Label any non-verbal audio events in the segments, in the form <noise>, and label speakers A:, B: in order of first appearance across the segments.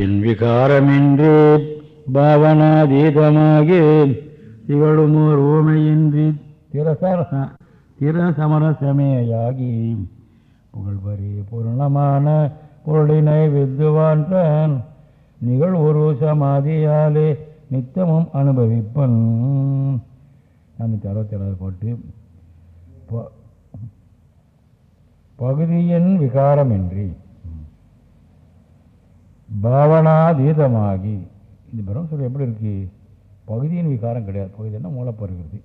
A: என் விகாரமின்றி பாவனாதீதமாகி திகழுமோர் ஊமையின்றி திரசர திரசமரசமேயாகி புகழ்வரி பூர்ணமான பொருளினை வித்துவான் தான் நிகழ் ஒரு சமாதியாலே நித்தமும் அனுபவிப்பன். நானூற்றி அறுபத்தி ஏழாவது பாட்டு ப- பகுதியின் விகாரமின்றி பாவனாதீதமாகி. இந்த பிரம்மசூரம் எப்படி இருக்கு? பகுதியின் விகாரம் கிடையாது. பகுதின்னா மூலப்பருகிறது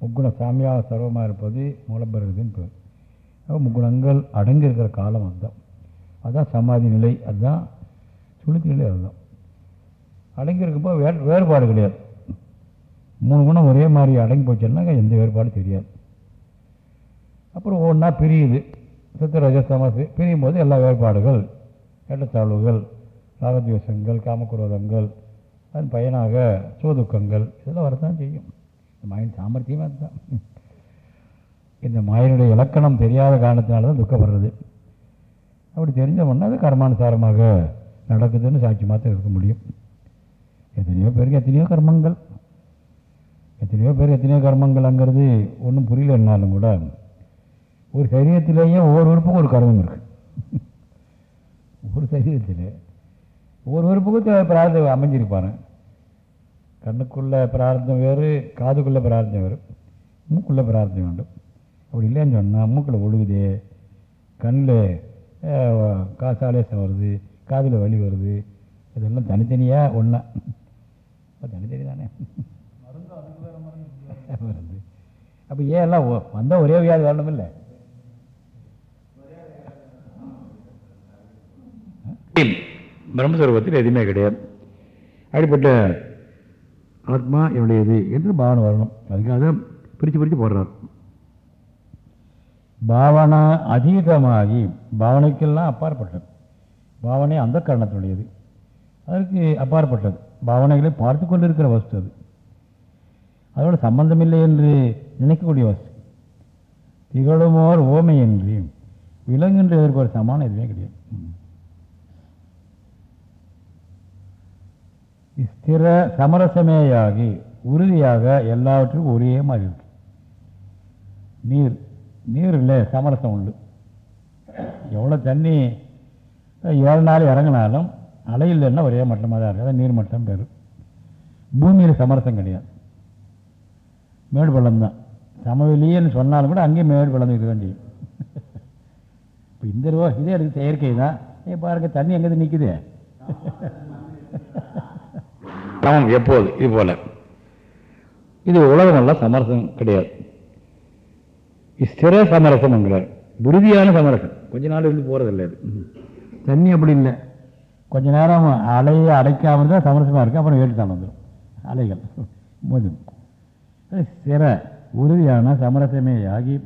A: முக்குண சாமியாக சர்வமாக இருப்பது மூலப்பருகிறதுன்னு பேர். முக்குணங்கள் அடங்கி இருக்கிற காலம் அதுதான். அதுதான் சமாதி நிலை அதுதான் சுளுத்தி நிலை அதுதான். அடங்கி இருக்கப்போ வே வேறுபாடு கிடையாது. மூணு குணம் ஒரே மாதிரி அடங்கி போச்சுன்னா எந்த வேறுபாடும் தெரியாது. அப்புறம் ஒன்றா பிரியுது. சித்த ரஜ சமசு பிரியும் போது எல்லா வேறுபாடுகள் ஏற்றத்தாழ்வுகள் ராகத்வேஷங்கள் காமக்குரோதங்கள் அதன் பயனாக சுவதுக்கங்கள் இதெல்லாம் வரத்தான் செய்யும். இந்த மாயின் சாமர்த்தியமாக அதுதான் இந்த மாயினுடைய இலக்கணம் தெரியாத காரணத்தினால தான் துக்கப்படுறது. அப்படி தெரிஞ்சவொன்னா அது கர்மானுசாரமாக நடக்குதுன்னு சாட்சி மாத்திரம் இருக்க முடியும். எத்தனையோ பேருக்கு எத்தனையோ கர்மங்கள். எத்தனையோ பேர் எத்தனையோ கர்மங்கள்ங்கிறது ஒன்றும் புரியலன்னாலும் கூட ஒரு சரீரத்திலேயே ஒவ்வொரு உறுப்புக்கும் ஒரு கர்மம் இருக்குது ஒரு சரீரத்தில். த- பிரார்த்தம் அமைஞ்சிருப்பாரு. கண்ணுக்குள்ள பிரார்த்தம் வேறு காதுக்குள்ள பிரார்த்தம் வேறு மூக்குள்ள பிரார்த்தம் வேண்டும். அப்படி இல்லைன்னு சொன்னால் மூக்கில் ஒழுகுதே கண்ணில் காசாலேசம் வருது காதில் வலி வருது. இதெல்லாம் தனித்தனியாக ஒன்றா தனித்தனி தானே. வருது அப்போ ஏன் எல்லாம் வந்தால் ஒரே வியாதி வரணும் இல்லை பிரம்மஸ்வரூபத்தில் எதுவுமே கிடையாது. அப்படிப்பட்ட ஆத்மா என்னுடையது என்று பாவனை வரணும். அதுக்காக பிரித்து பிரித்து போடுறார். பாவனா அதீதமாகி பாவனைக்கெல்லாம் அப்பாற்பட்டது. பாவனை அந்த கரணத்தினுடையது. அதற்கு அப்பாற்பட்டது. பாவனைகளை பார்த்து கொண்டிருக்கிற வஸ்து அது. அதோட சம்பந்தமில்லை என்று நினைக்கக்கூடிய வஸ்து. திகழுமோர் ஓமை என்று விலங்குன்ற இதற்கு ஒரு சமானம் எதுவுமே கிடையாது. ஸ்திர சமரசமேயாகி உறுதியாக எல்லாவற்றுக்கும் ஒரே மாதிரி இருக்கு. நீர் நீரில் சமரசம் உண்டு. எவ்வளோ தண்ணி ஏழு நாள் இறங்கினாலும் அலை இல்லைன்னா ஒரே மட்டமாக தான் இருக்குது அதான் நீர் மட்டம் பேர். பூமியில் சமரசம் கிடையாது. மேடு பள்ளம் தான். சமவெளின்னு சொன்னாலும் கூட அங்கேயும் மேடு பள்ளம் இருக்க தான் செய்யும் இப்போ இந்த ரூபா இதே இருக்குது செயற்கை தான். இப்போ பாருங்க தண்ணி எங்கேருந்து நிற்குது சமம் எப்போது? இது போல. இது உலகமெல்லாம் சமரசம் கிடையாது. ஸ்திர சமரசம்ங்கிறார் உறுதியான சமரசம். கொஞ்ச நாள் இருந்து போகிறதில்லை இது தண்ணி அப்படி இல்லை. கொஞ்ச நேரம் அலையை அடைக்காமல் தான் சமரசமாக இருக்கும் அப்புறம் ஏற்று தான் வந்துடும் அலைகள். மோதும். சிற உறுதியான சமரசமே ஆகி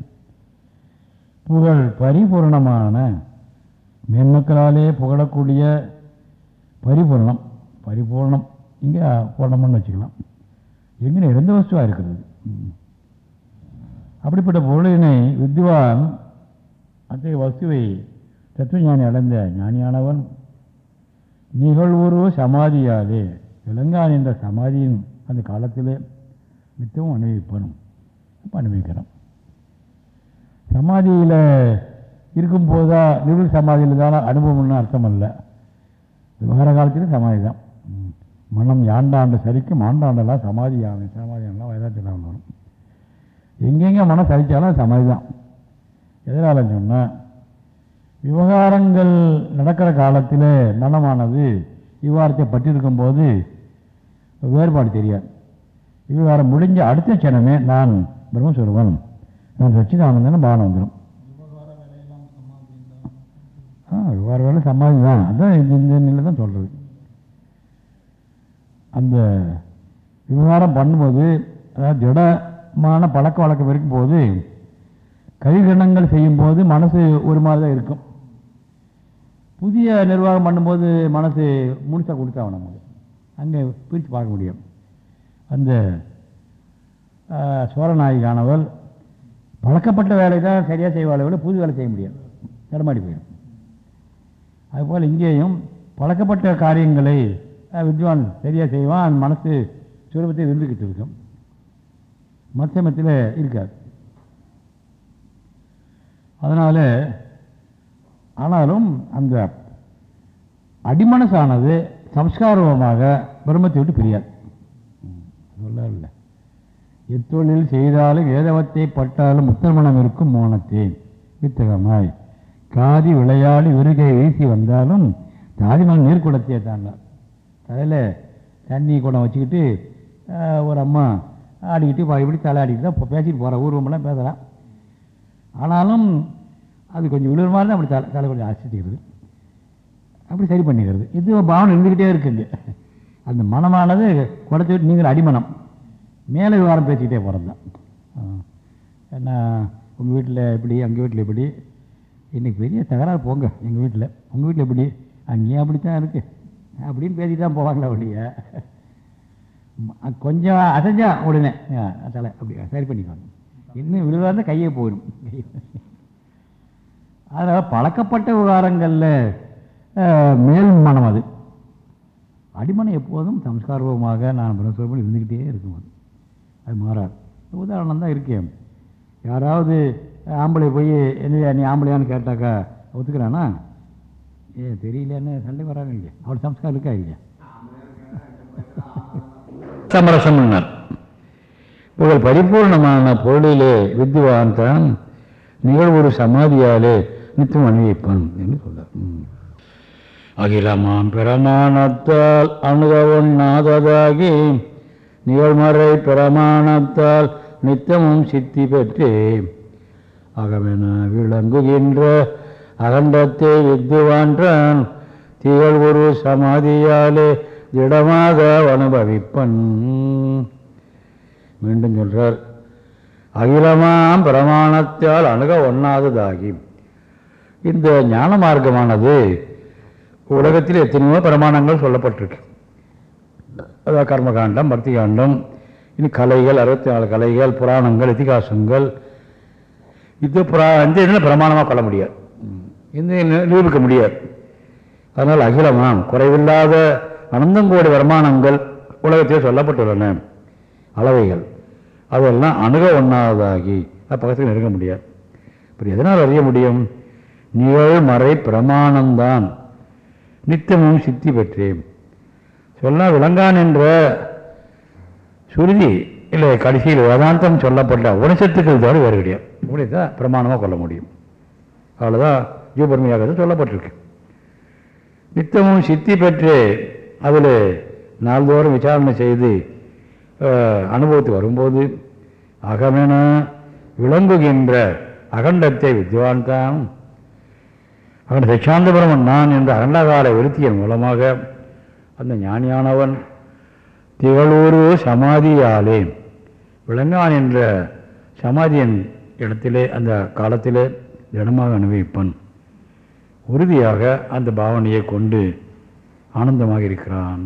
A: புகழ் பரிபூர்ணமான மென்மக்களாலே புகழக்கூடிய பரிபூர்ணம். பரிபூர்ணம். இங்கே பூர்ணம்னு வச்சுக்கலாம். எங்கே இறந்த வஸ்துவாக இருக்கிறது அப்படிப்பட்ட பொருளினை வித்வான் அத்தகைய வஸ்துவை தத்துவஞானி அடைந்த ஞானியானவன் நிகழ்வுரு சமாதியாலே விலங்கான் என்ற சமாதியின் அந்த காலத்திலே நித்தமும் அனுபவிப்பனும். அப்ப அனுபவிக்கிறோம் சமாதியில் இருக்கும்போது தான் நிகழ் சமாதியில் தானே அனுபவம்னு அர்த்தம் அல்ல விவகார காலத்திலும் சமாதி தான் மனம் யாண்டாண்ட சரிக்கும் ஆண்டாண்டெல்லாம் சமாதி ஆகும் சமாதி ஆனால் வைராட்டியம் வரும் எங்கெங்கே மனம் சரித்தாலும் சமாதி தான் எதனால் சொன்னால் விவகாரங்கள் நடக்கிற காலத்தில் மனமானது விவகாரத்தை பற்றிருக்கும்போது வேறுபாடு தெரியாது. விவகாரம் முடிஞ்ச அடுத்த க்ஷணமே நான் பிரம்மஸ்வரூபன். நான் சச்சிதானந்தன் பானம் வந்துடும் ஆ விவகார வேலை சமாதி தான் அதுதான் இந்த இந்த நிலை தான் சொல்கிறது அந்த விவகாரம் பண்ணும்போது அதாவது திடமான பழக்க வழக்கம் இருக்கும்போது கைகணங்கள் செய்யும்போது மனசு ஒரு மாதிரி தான் இருக்கும். புதிய நிர்வாகம் பண்ணும்போது மனசு முழுசாக கொடுத்தா நமக்கு அங்கே பிரித்து பார்க்க முடியும். அந்த சோழநாயகானவள் பழக்கப்பட்ட வேலை தான் சரியாக செய்வாளை விட புது வேலை செய்ய முடியாது. நடமாடி போயிடும். அதுபோல் இங்கேயும் பழக்கப்பட்ட காரியங்களை வித்வான் சரியாக செய்வான். மனசு சுரூபத்தை விரும்பிக்கிட்டு இருக்கும். மத்தியமத்தில் இருக்காது அதனால் ஆனாலும் அந்த அடிமனசானது சம்ஸ்காரமாக பிரம்மத்தை விட்டு பிரியாது. சொல்ல எத்தொழில் செய்தாலும் வேதவத்தை பட்டாலும் முத்தமனம் இருக்கும் மோனத்தை. வித்தகமாய். காதி விளையாடி விருகை வீசி வந்தாலும் தாதிமன் நீர்க்குடத்தையே தாண்டார். அதில் தண்ணி குடம் வச்சுக்கிட்டு ஒரு அம்மா ஆடிக்கிட்டு இப்படி தலை ஆடிக்கிட்டு தான் இப்போ பேசிட்டு போகிற ஊர்வமெல்லாம் பேசுகிறான் ஆனாலும் அது கொஞ்சம் விழுற மாதிரி தான் அப்படி தலை தலை கொஞ்சம் அசைச்சிக்கிறது. அப்படி சரி பண்ணிக்கிறது. இது பாவனை இருந்துக்கிட்டே இருக்குங்க அந்த மனமானது குடத்தை விட்டு நீங்கள் அடிமனம். மேலே விவகாரம் பேசிக்கிட்டே போகிறது தான். என்ன உங்கள் வீட்டில் எப்படி எங்கள் வீட்டில் எப்படி இன்றைக்கி பெரிய தகராறு போங்க எங்கள் வீட்டில். உங்கள் வீட்டில் எப்படி? அங்கேயும் அப்படி தான் இருக்குது அப்படின்னு பேசிட்டு தான் போவாங்களா ஒழிய. கொஞ்சம் அசைஞ்சா உடனே ஆ, தலை அப்படி சரி பண்ணிக்குவாங்க இன்னும் இருந்தால் கையே போயிடும் அதனால் பழக்கப்பட்ட விவகாரங்களில் மேல் மனம் அது. அடிமனை எப்போதும் சம்ஸ்காரபமாக நான் பிரம்மஸ்வரூபம் இருந்துக்கிட்டே இருக்கும் அது. அது மாறாது. உதாரணம் தான் இருக்கேன் யாராவது ஆம்பளை போய் என்ன நீ ஆம்பளையான்னு கேட்டாக்கா ஒத்துக்கிறானா? ஏ தெரியலன்னு சண்டை வராங்க இல்லையா அவள் சம்ஸ்காரம் இருக்கா இல்லையா சமரசம்னார். புகழ் பரிபூர்ணமான பொருளிலே வித்வான் தான் நிகழ்வொரு சமாதியாலே நித்தம் அணிவிப்பான் என்று சொல்றார். அகிலமாம் பிரமாணத்தால் அணுகவொண்ணாததாகி நிகழ்மறை பிரமாணத்தால் நித்தமும் சித்தி பெற்று. அகமென விளங்குகின்ற அகண்டத்தை வித்துவான்றான் திகழ் ஒரு சமாதியாலே திடமாக அனுபவிப்பன். மீண்டும் சொல்றார் அகிலமாம் பிரமாணத்தால் அணுக ஒண்ணாததாகி. இந்த ஞான மார்க்கமானது உலகத்தில் எத்தனையோ பிரமாணங்கள் சொல்லப்பட்டிருக்கு. அதாவது கர்மகாண்டம் பக்தி காண்டம் இனி கலைகள் அறுபத்தி நாலு கலைகள் புராணங்கள் இதிகாசங்கள். இது புரா இந்த இதில் பிரமாணமாக கொள்ள முடியாது. இந்த நிரூபிக்க முடியாது. அதனால் அகிலமாம் குறைவில்லாத அனந்தங்கோடி வருமானங்கள் உலகத்தில் சொல்லப்பட்டுள்ளன. அளவைகள். அதெல்லாம் அணுக ஒண்ணாததாகி அது பக்கத்தில் நெருங்க முடியாது. இப்போ எதனால் அறிய முடியும்? நிகழ்மறை பிரமாணம்தான். நித்தமும் சித்தி பெற்றேன். சொன்னால் விளங்கான் என்ற சுருதி இல்லை கடைசியில் வேதாந்தம் சொல்லப்பட்ட உபனிஷத்துக்கள் தவிர வேறு கிடையாது. இப்படி தான் பிரமாணமாக கொள்ள முடியும். அவ்வளோதான் ஜீவபர்மையாக சொல்லப்பட்டிருக்கு. நித்தமும் சித்தி பெற்று அதில் நாள்தோறும் விசாரணை செய்து அஹ், வரும்போது அகமென விளங்குகின்ற அகண்டத்தை வித்வான் தான். அவன் சச்சாந்தபுரமன் நான் என்ற அகண்டகால விருத்தியின் மூலமாக அந்த ஞானியானவன் திகழூரு சமாதியாலே விளங்கான் என்ற சமாதியின் இடத்திலே அந்த காலத்திலே திடமாக அனுபவிப்பன். உறுதியாக அந்த பாவனையை கொண்டு ஆனந்தமாக இருக்கிறான்.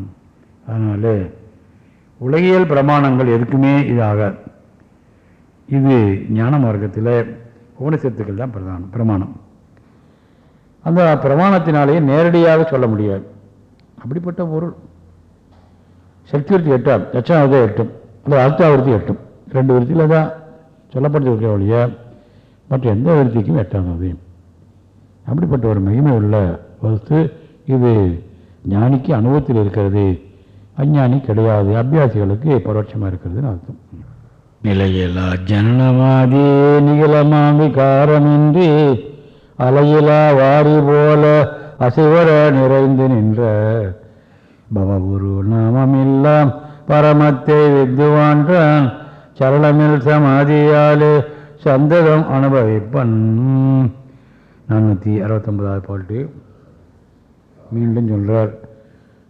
A: அதனால் உலகியல் பிரமாணங்கள் எதுக்குமே இது ஆகாது. இது ஞான மார்க்கத்தில் உபனிஷத்துக்கள் தான் பிரதானம் பிரமாணம். அந்த பிரமாணத்தினாலேயே நேரடியாக சொல்ல முடியாது. அப்படிப்பட்ட பொருள். சக்தி எட்டாம் லட்சணாவதே எட்டும் அந்த அர்த்தாவிருத்தி எட்டும். ரெண்டு விருத்தியில் தான் சொல்லப்பட்டிருக்க ஒழிய மற்ற எந்த விருத்திக்கும் எட்டானது அப்படிப்பட்ட ஒரு மகிமை உள்ள வஸ்து இது ஞானிக்கு அனுபவத்தில் இருக்கிறது. அஞ்ஞானி கிடையாது. அபியாசிகளுக்கு பரோட்சமாக இருக்கிறதுன்னு அர்த்தம். நிலையிலா ஜனனமாதி நிகழமாமி காரமின்றி அலையிலா வாரி போல அசைவர நிறைந்து நின்ற பவகுரு நாமமில்லாம் பரமத்தை வித்துவான்றான். சரளமில் சமாதியாலே சந்ததம் அனுபவிப்பன். நானூற்றி அறுபத்தொம்பதாவது பாட்டு. மீண்டும் சொல்கிறார்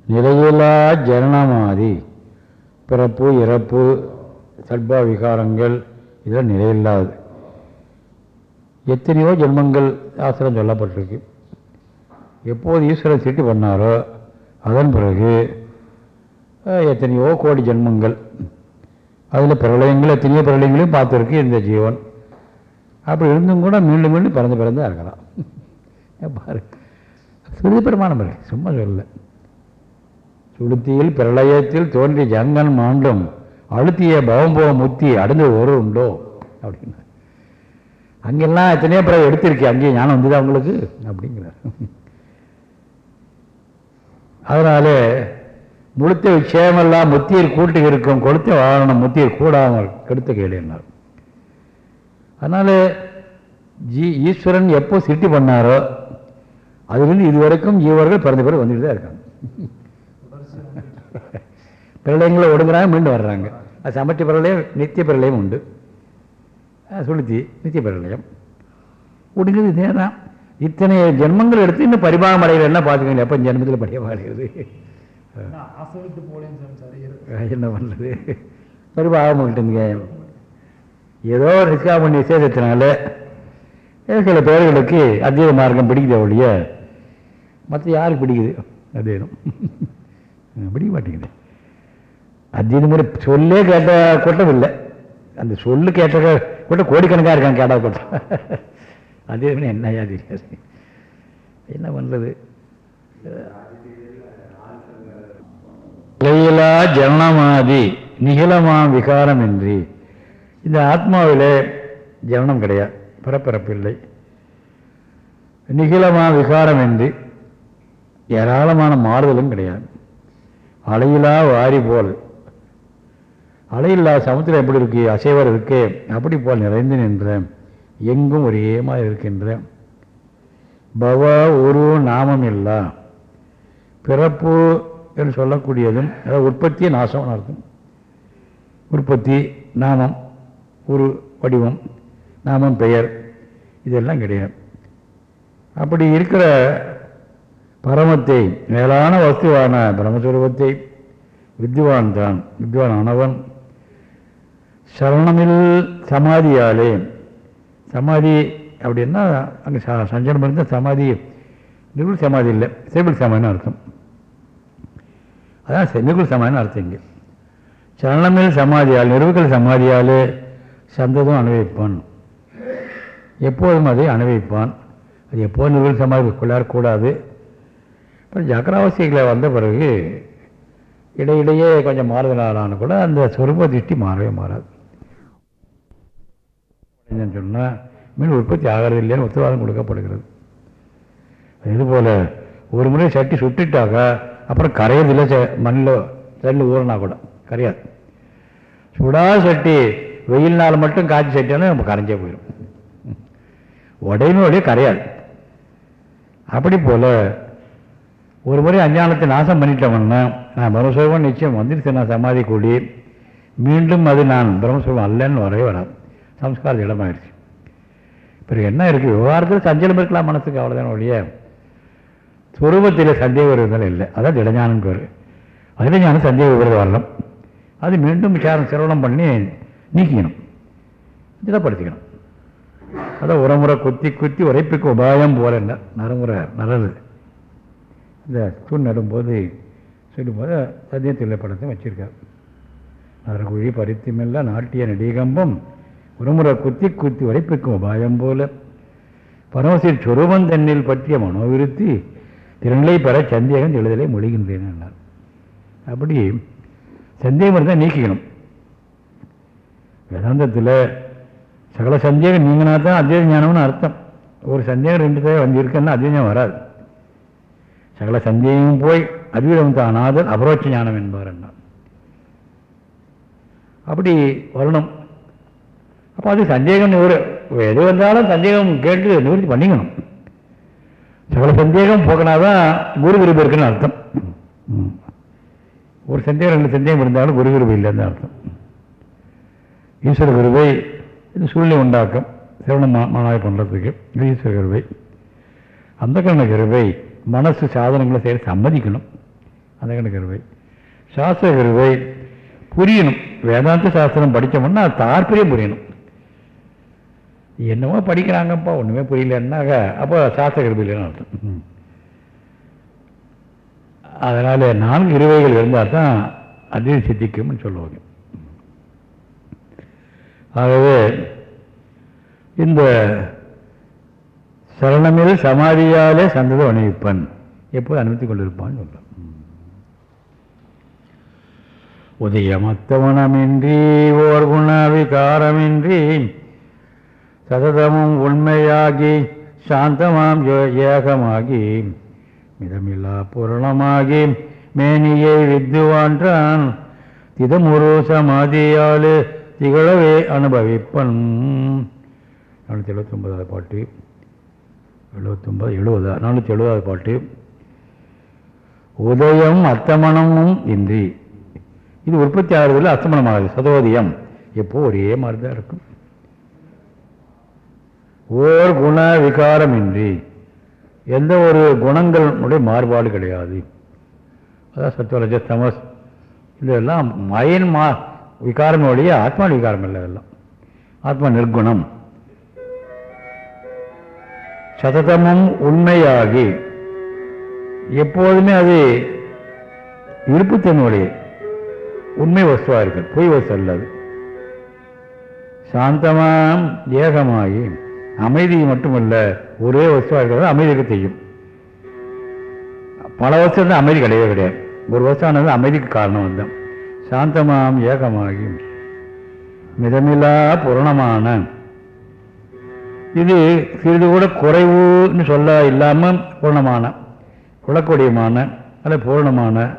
A: நிலையில்லா ஜனனமாதி பிறப்பு இறப்பு சட்பா விகாரங்கள் இதெல்லாம் நிலையில்லாது. எத்தனையோ ஜென்மங்கள் ஆசிரம் சொல்லப்பட்டிருக்கு. எப்போது ஈஸ்வரன் சிருஷ்டி பண்ணாரோ அதன் பிறகு எத்தனையோ கோடி ஜென்மங்கள். அதில் பிரளயங்கள் எத்தனையோ பிரளயங்களையும் பார்த்துருக்கு இந்த ஜீவன். அப்படி இருந்தும் கூட மீண்டும் மீண்டும் பிறந்து பிறந்து இருக்கலாம். பாரு? சுருதி பெருமானம் பாரு சும்மா சொல்லல. சுளுத்தியில் பிரளயத்தில் தோன்றிய ஜங்கன் மாண்டும் அழுத்திய பவம்போ முத்தி அடைஞ்ச ஒரு உண்டோ? அப்படின்னா. அங்கெல்லாம் எத்தனையோ பிறகு எடுத்திருக்கேன் அங்கேயும் ஞானம் வந்துதான் அவங்களுக்கு அப்படிங்கிறார். அதனால முழுத்த விஷயமெல்லாம் முத்தியர் கூட்டு இருக்கும் கொளுத்த வாகனம் முத்தியர் கூடாமல் கெடுத்த கேளுனார் அதனால ஜீ ஈஸ்வரன் எப்போ சிருஷ்டி பண்ணாரோ அதுலேருந்து இதுவரைக்கும் ஜீவர்கள் பிறந்த பிறகு வந்துட்டு தான் இருக்காங்க. <laughs> பிரளயங்களை ஒடுங்குறாங்க மீண்டும் வர்றாங்க. அது சமட்டி பிரளயம் நித்திய பிரளயம் உண்டு. சுளுத்தி நித்திய பிரளயம் ஒடுங்குது இதே தான். இத்தனை ஜென்மங்கள் எடுத்து இன்னும் பரிபாகம் அடைகிறது என்ன பார்த்துக்கோங்க எப்போ ஜென்மத்தில் பரிபாகம் அடைகிறது? என்ன பண்ணுறது பரிபாகம் மாட்டேங்க ஏதோ ரிஸ்கா பண்ணி விசேஷத்தினால சில பேர்களுக்கு அத்வைத மார்க்கம் பிடிக்குது ஒழிய மற்ற யாருக்கு பிடிக்குது? அத்வைதம் <laughs> பிடிக்க மாட்டேங்குது. அத்வைத முறை சொல்லே கேட்ட கூட்டம் இல்லை. அந்த சொல்லு கேட்ட கூட்டம் கோடிக்கணக்காக இருக்காங்க கேட்டாத கூட்டம். <laughs> அத்வைதம் என்னையா தெரியாது. என்ன பண்ணுறது ஜனமாதி ஜனனமாதி விகாரம் விகாரமின்றி இந்த ஆத்மாவில் ஜனனம் கிடையாது. பிறப்பிறப்பில்லை விகாரம் என்று ஏராளமான மாறுதலும் கிடையாது. அலையிலா வாரி போல். அலையில்லா சமுத்திரம் எப்படி இருக்கு? அசைவர் இருக்கு. அப்படி போல் நிறைந்து நின்ற எங்கும் ஒரே மாதிரி இருக்கின்ற பவ ஒரு நாமம் இல்லா. பிறப்பு என்று சொல்லக்கூடியதும் அதாவது உற்பத்தி நாசம் அர்த்தம் உற்பத்தி நாமம். ஒரு வடிவம் நாமம் பெயர் இதெல்லாம் கிடையாது. அப்படி இருக்கிற பரமத்தை மேலான வஸ்துவான பிரம்மஸ்வரூபத்தை வித்வான் தான் வித்வான் ஆனவன். சரணமில் சமாதியாலே சமாதி அப்படின்னா அங்கே ச சஞ்சனம் இருந்தால் சமாதி நிருள் சமாதி இல்லை செபிள் சமாதின்னு அர்த்தம். அதான் நிருள் சமாதின்னு அர்த்தம் இங்கே. சரணமில் சமாதியால் நிறுவுகள் சமாதியாலே சந்ததும் அனுபவிப்பான். எப்போதும் அதை அனுபவிப்பான். அது எப்போது நிறுவல் சமாதி கொள்ளாடக்கூடாது அப்புறம் ஜக்கராவசியங்களை வந்த பிறகு இடையிடையே கொஞ்சம் மாறுதலான கூட அந்த சொருப திருஷ்டி மாறவே மாறாது. சொன்னால் மீன் உற்பத்தி ஆகிறது இல்லைன்னு உத்தரவாதம் கொடுக்கப்படுகிறது. இதுபோல் ஒரு முறை சட்டி சுட்டுட்டாக்கா அப்புறம் கரையறதில்லை ச மண்ணில் தண்ணி ஊறினா கூட கரையாது. சுடாத சட்டி வெயில் நாள் மட்டும் காய்ச்சி சட்டியாலும் நம்ம கரைஞ்சே போயிடும் உடையுமே உடைய கரையாது அப்படி போல் ஒரு முறை அஞ்ஞானத்தை நாசம் பண்ணிட்டோம்னா நான் பிரம்மஸ்வரூபம் நிச்சயம் வந்துருச்சு நான் சமாதி கூடி மீண்டும் அது நான் பிரம்மஸ்வரூபம் அல்லன்னு வரவே வராது. சம்ஸ்கார இடமாயிருச்சு பிறகு என்ன இருக்குது விவகாரத்தில் சஞ்சலம் இருக்கலாம் மனசுக்கு அவ்வளோதான் ஒழிய. சுரூபத்தில் சந்தேக விரோதம் இல்லை. அதான் திடஞானம் பேர். அதில் ஞானம் சந்தேக விரோதம் வரலாம். அது மீண்டும் விசாரம் சிரவணம் பண்ணி நீக்கிக்கணும். திடப்படுத்திக்கணும். அதான் உரமுறை குத்தி குத்தி உரைப்புக்கு உபாயம் போல என்ன நரமுறை நல்லது. இந்த தூண் நடும்போது சொல்லும்போது சத்திய படத்தை வச்சுருக்கார். நரகுழி பருத்திமெல்ல நாட்டிய நடிகம்பம் உரமுறை குத்தி குத்தி உரைப்புக்கும் உபாயம் போல. பரமசீர் சொருபம் தன்னில் பற்றிய மனோவிருத்தி திறநிலை பெற சந்தேகம் எழுதலை மொழிகின்றேன் என்றார். அப்படி சந்தேகம் இருந்தால் நீக்கிக்கணும். வேதாந்தத்தில் சகல சந்தேகம் நீங்கினா தான் அத்வைத ஞானம்னு அர்த்தம். ஒரு சந்தேகம் ரெண்டு தேவை வந்து இருக்குன்னா அத்வைதம் வராது. சகல சந்தேகம் போய் அத்வைதம் தானாதல் அபரோட்ச ஞானம் என்பார் என்ன அப்படி வரணும். அப்போ அது சந்தேகம் நிவரு எது வந்தாலும் சந்தேகம் கேட்டு நிவர்த்தி பண்ணிக்கணும். சகல சந்தேகம் போக்கினாதான் குரு கிருபை இருக்குன்னு அர்த்தம். ஒரு சந்தேகம் ரெண்டு சந்தேகம் இருந்தாலும் குரு கிருபை இல்லைன்னு அர்த்தம். ஈஸ்வர கருவை இது சூழ்நிலை உண்டாக்கும் சிரவண மாணாய் பண்ணுறதுக்கு இது ஈஸ்வர கருவை. அந்த கண்ண கருவை மனசு சாதனங்களை செய்ய சம்மதிக்கணும். அந்த கண்ண கருவை. சாஸ்திர கருவை புரியணும். வேதாந்த சாஸ்திரம் படித்தோம்னா தாற்பயம் புரியணும். என்னமோ படிக்கிறாங்கப்பா ஒன்றுமே புரியலன்னாக்க அப்போ சாஸ்திர கருவி இல்லைன்னு அர்த்தம். அதனால் நான்கு இருவைகள் இருந்தால் தான் அத்வைதம் சித்திக்கும்னு சொல்லுவாங்க. ஆகவே இந்த சரணமில் சமாதியாலே சந்தத அணிவிப்பன் எப்போது அனுமதி கொண்டிருப்பான்னு சொல்கிறான் உதயமத்தவனமின்றி ஓர் குணவிகாரமின்றி சததமும் உண்மையாகி சாந்தமாம் ஏகமாகி மிதமில்லா பூரணமாகி மேனியை வித்துவான்றான் திதமுரு சமாதியாலே திகழவே அனுபவிப்பன். நானூற்றி எழுபத்தொம்பதாவது பாட்டு. எழுபத்தொம்பது எழுபதா நானூற்றி எழுபதாவது பாட்டு. உதயம் அத்தமனமும் இன்றி. இது உற்பத்தி ஆகிறதுல அத்தமனமாகுது சதோதயம். எப்போ ஒரே மாதிரி தான் இருக்கும். ஓர் குண விகாரமின்றி. எந்த ஒரு குணங்களுடைய மாறுபாடு கிடையாது. அதான் சத்வரஜ தமஸ். இதெல்லாம் மயன் மா விகாரம் ஒழிய ஆத்மா விகாரம் இல்லை அதெல்லாம். ஆத்மா நிர்குணம். சததமும் உண்மையாகி எப்போதுமே அது இருப்புத்தன்மையுடைய உண்மை வசுவாக இருக்கு பொய் வசு அல்லது சாந்தமாம் ஏகமாகி அமைதி மட்டுமல்ல ஒரே வசுவாக இருக்கிறது அமைதிக்கு செய்யும். பல வருஷம் தான் அமைதி கிடையவே கிடையாது. ஒரு வருஷம் ஆனது அமைதிக்கு காரணம் வந்தான் சாந்தமாம் ஏகமாகி மிதமில்லா பூரணமான. இது சிறிது கூட குறைவுன்னு சொல்ல இல்லாமல் பூர்ணமான. குலக்கொடியமான அல்ல பூரணமான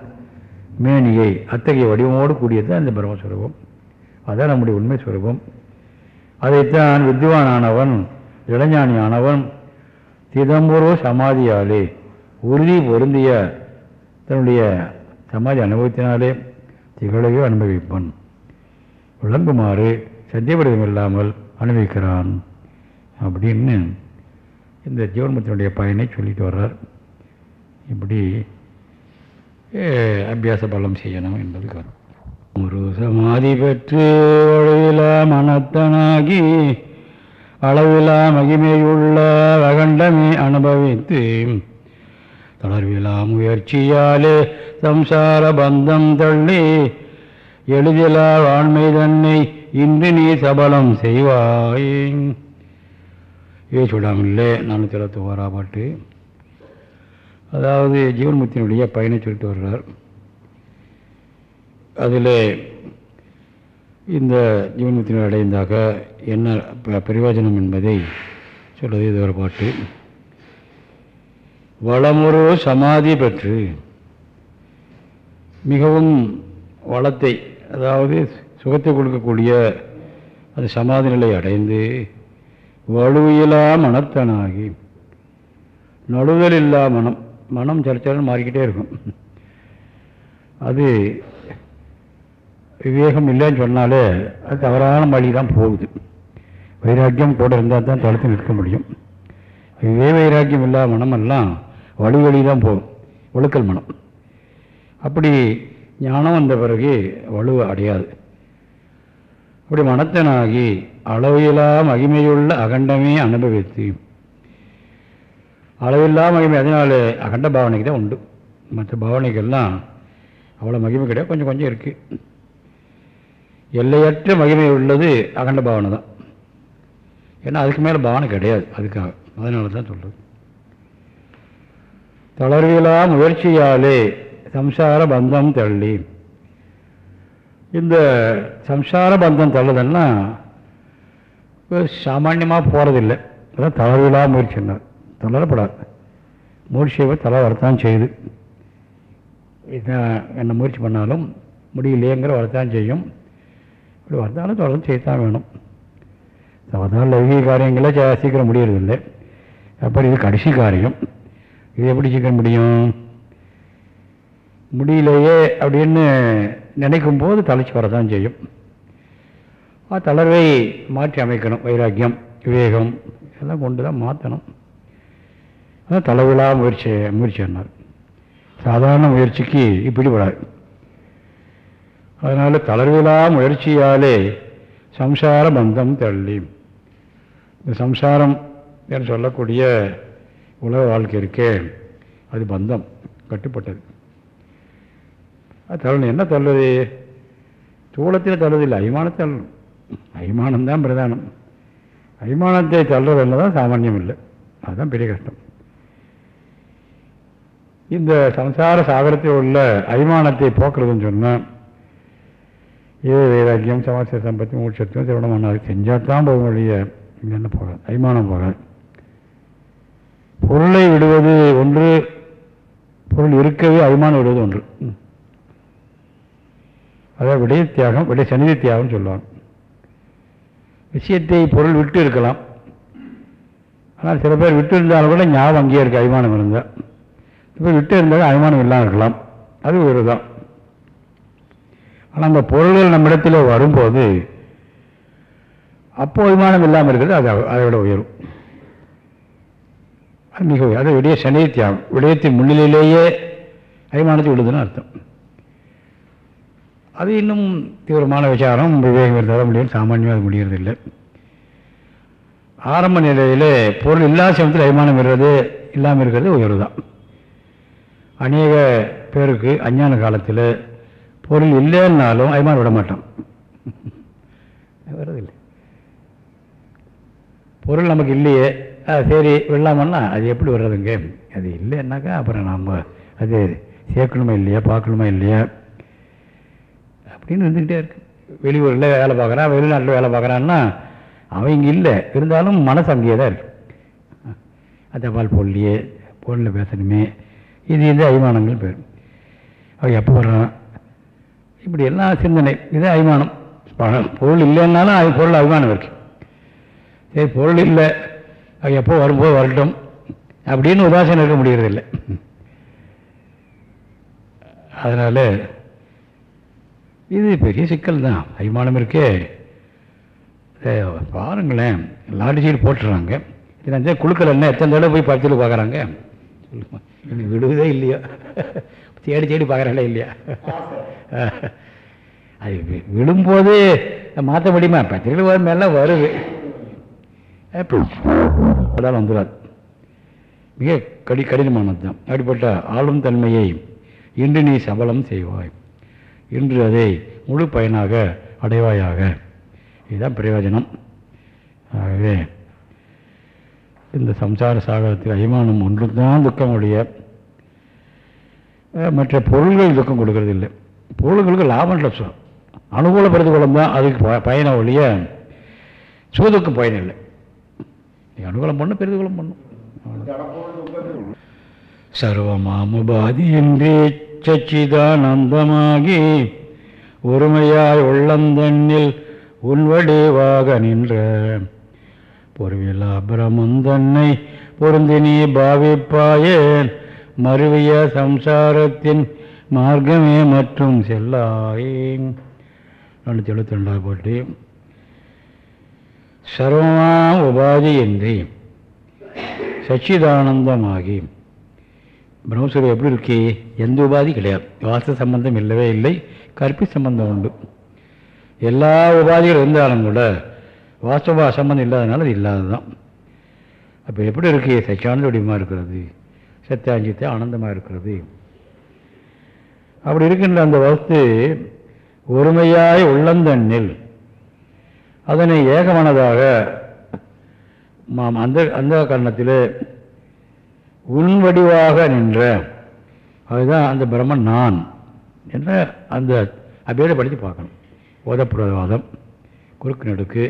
A: மேனியை அத்தகைய வடிவமோடு கூடியது அந்த பிரம்மஸ்வரூபம். அதான் நம்முடைய உண்மை சுரூபம். அதைத்தான் வித்வானானவன் இளஞானியானவன் திதம்புரு சமாதியாலே உறுதி பொருந்திய தன்னுடைய சமாதி அனுபவத்தினாலே திகழையோ அனுபவிப்பான். விளங்குமாறு சத்தியபிரதம் இல்லாமல் அனுபவிக்கிறான். அப்படின்னு இந்த ஜீவன்முத்தினுடைய பயனை சொல்லிட்டு வர்றார். இப்படி அபியாச பலம் செய்யணும் என்பது கருத்து. ஒரு சமாதி பெற்று ஒழிவிலா மனத்தனாகி அளவிலா மகிமையுள்ள வகண்டமே அனுபவித்து தளர்விலா முயற்சியாலே சம்சார பந்தம் தள்ளி எளிதிலா ஆண்மை தன்னை இன்று நீ சபலம் செய்வாய். ஏ சுடாமில்லை நானூற்றி எழுபத்தி ஓரா பாட்டு. அதாவது ஜீவன்முத்தினுடைய பயனை சொல்லிட்டு வர்றார். அதில் இந்த ஜீவன்முத்தினை அடைந்தாக என்ன ப- பிரயோஜனம் என்பதை சொல்வது இது ஒரு பாட்டு. வளமுறு சமாதி பெற்று மிகவும் வளத்தை அதாவது சுகத்தை கொடுக்கக்கூடிய அது சமாதி நிலை அடைந்து வலுவிலா மனத்தனாகி நடுதல் இல்லா மனம் மனம் சரச்சரன்னு மாறிக்கிட்டே இருக்கும். அது விவேகம் இல்லைன்னு சொன்னாலே அது தவறான வழி தான் போகுது. வைராக்கியம் கூட இருந்தால் தான் தடுத்து நிற்க முடியும். விவே வைராக்கியம் இல்லாத மனமெல்லாம் வழி வழி தான் போகும் ஒழுக்கல் மனம். அப்படி ஞானம் வந்த பிறகு வலுவை அடையாது. அப்படி மனத்தனாகி அளவிலா மகிமையுள்ள அகண்டமே அனுபவித்து அளவில்லா மகிமை அதனால் அகண்ட பாவனைக்கு தான் உண்டு. மற்ற பாவனைக்கெல்லாம் அவ்வளோ மகிமை கிடையாது கொஞ்சம் கொஞ்சம் இருக்குது எல்லையற்ற மகிமை உள்ளது அகண்ட பாவனை தான். ஏன்னா அதுக்கு மேலே பாவனை கிடையாது அதுக்காக. அதனால தான் சொல்கிறது தளர்விலா முயற்சியாலே சம்சார பந்தம் தள்ளி. இந்த சம்சார பந்தம் தள்ளுதல்னா சாமான்யமாக போகிறதில்லை அதான் தளர்விலா முயற்சினார் தளரப்படாது. முயற்சியை தலை வரத்தான் செய்யுது. என்ன முயற்சி பண்ணாலும் முடியலையேங்கிற வரத்தான் செய்யும். இப்படி வந்தாலும் தொடர்ந்து செய்யத்தான் வேணும். சாதாரண லௌகிக காரியங்களே சீக்கிரம் முடியறதில்லை. அப்படி இது கடைசி காரியம். இது எப்படி சிக்க முடியும்? முடியலையே அப்படின்னு நினைக்கும் போது தளர்ச்சி வரதான் செய்யும். ஆ, தளர்வை மாற்றி அமைக்கணும். வைராக்கியம் விவேகம் இதெல்லாம் கொண்டு தான் மாற்றணும் அதான் தளவிழா முயற்சி முயற்சி என்னார் சாதாரண முயற்சிக்கு இப்படி விடாது அதனால் தளர்விலா முயற்சியாலே சம்சார பந்தம் தள்ளி. இந்த சம்சாரம் என்று சொல்லக்கூடிய உலக வாழ்க்கை இருக்கே. அது பந்தம் கட்டுப்பட்டது. அது தள்ளணும். என்ன தள்ளுது? தூளத்தில் தள்ளுதில்லை. அபிமானத்தை தள்ளணும். அபிமானம்தான் பிரதானம். அபிமானத்தை தள்ளுறதுல தான் சாமானியம் இல்லை. அதுதான் பெரிய கஷ்டம். இந்த சம்சார சாகரத்தில் உள்ள அபிமானத்தை போக்குறதுன்னு சொன்னால் இது வைராக்கியம் சமாச்சார சம்பத்தி மூச்சத்தையும் திருமணம் பண்ணாது செஞ்சால் தான் போக வழிய என்ன போகாது? அபிமானம் போகாது. பொருளை விடுவது ஒன்று பொருள் இருக்கவே அபிமானம் விடுவது ஒன்று. அதாவது விடய தியாகம் விடய சந்நிதி தியாகம் சொல்லுவாங்க. விஷயத்தை பொருள் விட்டு இருக்கலாம். ஆனால் சில பேர் விட்டு இருந்தாலும் கூட ஞாபகம் அங்கேயே இருக்குது அபிமானம் இருந்தால் இப்போ விட்டு இருந்தாலும் அபிமானம் இல்லாமல் இருக்கலாம். அது ஒரு தான். ஆனால் அந்த பொருள்கள் நம்மிடத்தில் வரும்போது அப்போ அபிமானம் இல்லாமல் இருக்கிறது அது அதை விட உயரும். மிக உயர். விடிய விடைய தியாகம் விடயத்தின் முன்னிலையிலேயே அபிமானத்தை விடுதுன்னு அர்த்தம். அது இன்னும் தீவிரமான விசாரம் விவேகம் இருந்தாலும் முடியும். சாமானியமாக அது முடியறதில்லை. ஆரம்ப நிலையிலே பொருள் இல்லாத சமயத்தில் அபிமானம் இருக்கிறது இல்லாமல் இருக்கிறது உயர்வு தான். அநேக பேருக்கு அஞ்ஞான காலத்தில் பொருள் இல்லைன்னாலும் அபிமானம் விட மாட்டோம் <laughs> வர்றதில்லை பொருள் நமக்கு இல்லையே சரி விடலாமன்னா அது எப்படி வர்றதுங்க? அது இல்லைன்னாக்கா அப்புறம் நாம் அது சேர்க்கணுமா இல்லையா பார்க்கணுமா இல்லையா? அப்படின்னு இருந்துக்கிட்டே இருக்கு. வெளியூரில் வேலை பார்க்குறான் வெளிநாட்டில் வேலை பார்க்குறான்னா அவன் இங்கே இல்லை. இருந்தாலும் மனசு அங்கேயே தான் இருக்கு. அந்த பால் பொருளியே பொருளில் பேசணுமே. இது இது அபிமானங்கள் பேர். அவன் எப்போ வர்றான்? இப்படி எல்லாம் சிந்தனை இது அபிமானம். பணம் பொருள் இல்லைன்னாலும் அது பொருள் அபிமானம் இருக்கு. சரி பொருள் இல்லை. அது எப்போ வரும்போது வரட்டும் அப்படின்னு உதாசீனம் இருக்க முடியறதில்லை. அதனால் இது பெரிய சிக்கல் தான். அபிமானம் இருக்கே. பாருங்களேன். லாரி சீடு போட்டுறாங்க. இது நான் குழுக்கள் என்ன? எத்தனை தடவை போய் பரிசீலி பார்க்குறாங்க எனக்கு விடுவதே இல்லையா? தேடி தேடி பார்க்குறாங்களே இல்லையா? அது விழும்போது மாற்ற முடியுமா பத்திரிகை மேலாம் வருது. அதால் வந்துடாது மிக கடி கடினமானது தான் அப்படிப்பட்ட ஆளும் தன்மையை இன்று நீ சபலம் செய்வாய். இன்று அதை முழு பயனாக அடைவாயாக. இதுதான் பிரயோஜனம். ஆகவே இந்த சம்சார சாகரத்தில் அபிமானம் ஒன்று தான் துக்கம் உடைய மற்ற பொருள்கள் துக்கம் கொடுக்கறது இல்லை பொருள்களுக்கு லாபம் லட்சம் அனுகூல பிரதிகூலம் தான் அதுக்கு ப- ஒழிய சூதுக்கு பயன் இல்லை. நீ அனுகூலம் பண்ணும் பிரதிகூலம் பண்ணும் சர்வமாமுபாதியின்றி சச்சிதானந்தமாகி ஒருமையாய் உள்ளந்தண்ணில் உன்வடிவாக நின்ற பொருவிலா பிரமந்தன்னை பொருந்தி நீ பாவிப்பாயேன் மருவிய சம்சாரத்தின் மார்க்கமே மற்றும் செல்லாயேன். நானூற்றி எழுபத்தி ரெண்டாவது போட்டி. சர்வமா உபாதியின்றி சச்சிதானந்தமாகி பிரம்மஸ்வரூபம் எப்படி இருக்கு? எந்த உபாதி கிடையாது. வாச சம்பந்தம் இல்லவே இல்லை. கற்பி சம்பந்தம் உண்டு. எல்லா உபாதிகள் இருந்தாலும் கூட வாஸ்தவ சம்பந்தம் இல்லாதனால அது இல்லாதது தான் அப்போ எப்படி இருக்கு? சச்சியானந்த வடிவமாக இருக்கிறது? சத்தியாஞ்சித்த ஆனந்தமாக இருக்கிறது. அப்படி இருக்கின்ற அந்த வஸ்து ஒருமையாய் உள்ளந்தண்ணில் அதனை ஏகமானதாக மாம் அந்த அந்த கரணத்தில் உன் வடிவாக நின்ற அதுதான் அந்த பிரம்மன் நான் என்ற அந்த அபேதப்படுத்தி பார்க்கணும். ஓதப்பிரவாதம் குறுக்கு நடுக்கு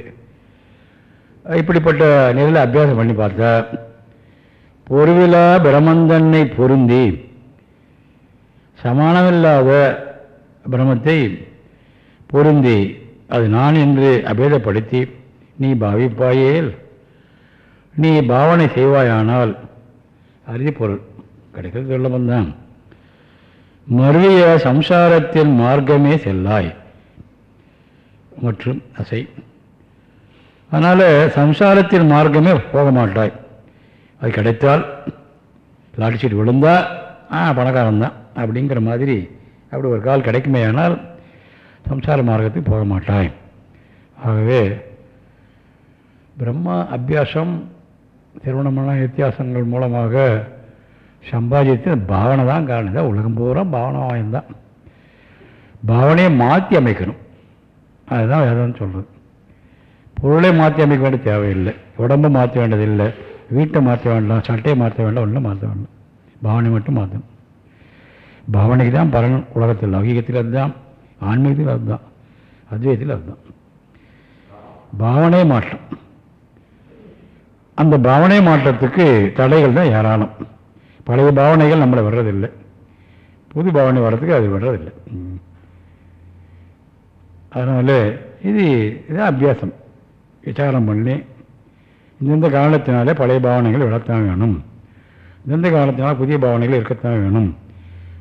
A: இப்படிப்பட்ட நிலையில் அபியாசம் பண்ணி பார்த்தா பொருவிலா பிரமந்தன்னை பொருந்தி சமானமில்லாத பிரமத்தை பொருந்தி அது நான் என்று அபேதப்படுத்தி நீ பாவிப்பாயேல். நீ பாவனை செய்வாயானால் அறுதி பொருள். கிடைக்கிறது சொல்லலாம் தான் மருவிய சம்சாரத்தின் மார்க்கமே செல்லாய். மற்றும் அசை. அதனால் சம்சாரத்தின் மார்க்கமே போக மாட்டாய். அது கிடைத்தால் லாட்டி சீட் விழுந்தா ஆ பணக்காரன் தான் அப்படிங்கிற மாதிரி அப்படி ஒரு கால் கிடைக்குமே ஆனால் சம்சார மார்க்கத்துக்கு போக மாட்டாய். ஆகவே பிரம்ம அபியாசம் திருவண்ணாமலை வித்தியாசங்கள் மூலமாக சம்பாதித்து பாவனை தான் காரணம். தான் உலகம் பூரா பாவனை தான் பாவனையை மாற்றி அமைக்கணும். அதுதான் வேதம் சொல்கிறது பொருளை மாற்றி அமைக்க வேண்டிய தேவையில்லை. உடம்பை மாற்ற வேண்டியதில்லை. வீட்டை மாற்ற வேண்டாம். சட்டையை மாற்ற வேண்டாம். ஒன்றும் மாற்ற வேண்டாம். பாவனை மட்டும் மாற்றணும். பாவனைக்கு தான் பலன் உலகத்தில் லௌகிகத்தில் அதுதான். ஆன்மீகத்தில் அதுதான். அத்வைத்தில் அதுதான். பாவனை மாற்றம். அந்த பாவனை மாற்றத்துக்கு தடைகள் தான் ஏராளம். பழைய பாவனைகள் நம்மளை வர்றதில்லை புது பாவனை வர்றதுக்கு அது வர்றதில்லை அதனால் இது இதான் அபியாசம். விசாரம் பண்ணி இந்தந்த காரணத்தினாலே பழைய பாவனைகள் விடத்தான் வேணும். இந்தந்த காரணத்தினால புதிய பாவனைகள் இருக்கத்தான் வேணும்.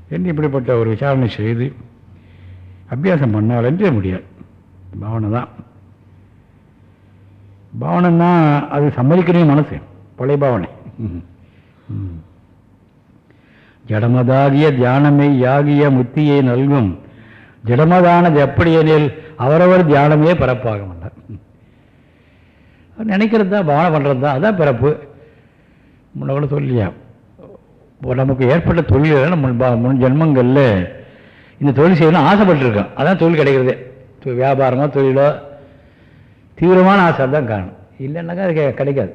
A: என்று இப்படிப்பட்ட ஒரு விசாரணை செய்து அபியாசம் பண்ணாலன்றே முடியாது. பாவனை தான். பாவனைன்னா அது சம்மதிக்கிறேன் மனசு. பழைய பாவனை. ம். ஜடமதாகிய தியானமே யாகிய முத்தியை நல்கும். ஜடமதானது எப்படியெனில் அவரவர் தியானமே பிறப்பாக மாட்டார் நினைக்கிறது தான் பாவனை பண்ணுறது தான். அதான் பிறப்பு. முன்ன சொல்லியா நமக்கு ஏற்பட்ட தொழில் முன் முன் ஜென்மங்களில் இந்த தொழில் செய்யணும்னு ஆசைப்பட்டிருக்கோம் அதான் தொழில் கிடைக்கிறது. வியாபாரமோ தொழிலோ தீவிரமான ஆசை தான் காரணம். இல்லைன்னாக்கா அது கிடைக்காது.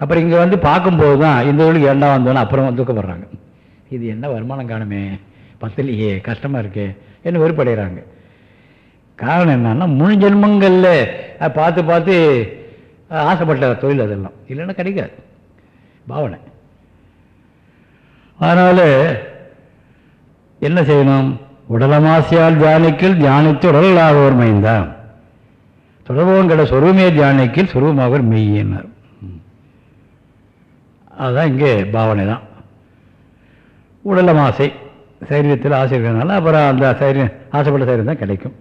A: அப்புறம் இங்கே வந்து பார்க்கும்போது தான் இந்த தொழிலுக்கு இரண்டாம் வந்தோன்னு அப்புறம் துக்கப்படுறாங்க. இது என்ன வருமானம் காணுமே? பத்தலையே கஷ்டமாக இருக்கே. என்ன வெறுப்படைகிறாங்க காரணம் என்னன்னா முழு ஜென்மங்களில் பார்த்து பார்த்து ஆசைப்பட்ட தொழில் அதெல்லாம். இல்லைன்னா கிடைக்காது. பாவனை. அதனால் என்ன செய்யணும்? உடலமாசியால் தியானிக்கில் தியானித்து உடலாகவர் மைந்தான் தொடர்பவங்கள சொருமே தியானிக்கில் சொருபமாகவர் மெய்யினார். அதுதான் இங்கே பாவனை தான். உடலம் ஆசை சரீரத்தில் ஆசை இருக்கிறதுனால அப்புறம் அந்த சரீரம் ஆசைப்பட்ட சைரியம் தான் கிடைக்கும்.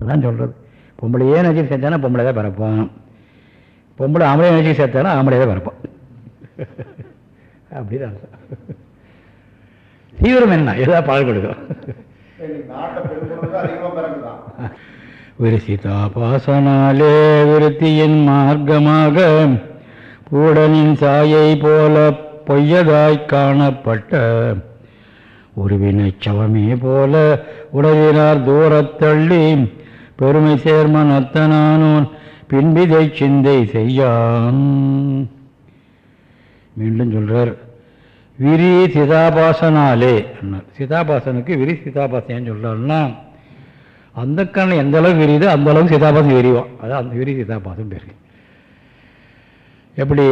A: அதான் சொல்கிறது பொம்பளையே நச்சு செஞ்சானா பொம்பளை தான் பிறப்பான். பொம்பளை ஆம்பளை நினச்சி சேர்த்தானா ஆம்பளை தான் பிறப்பான் அப்படின்னு அர்த்தம். தீவிரம் என்ன? ஏதாவது பலன் கொடுக்கும்? விரிசிதாபாசனாலே விருத்தியின் மார்க்கமாக பூடனின் சாயை போல பொய்யதாய் காணப்பட்ட உருவினை சவமே போல உடலினார் தூரத்தள்ளி பெருமை சேர்மன் அத்தனானோன் பின்பிதை சிந்தை செய்யான் மீண்டும் சொல்கிறார் விரி சிதாபாசனாலே அண்ணா சிதாபாசனுக்கு விரி சிதாபாசன் ஏன் சொல்கிறாருன்னா அந்த கண்ணு எந்த அளவுக்கு விரியுதோ அந்த அளவுக்கு சிதாபாசம் விரிவான். அதான் அந்த விரி சிதாபாசம் பேர். எப்படி?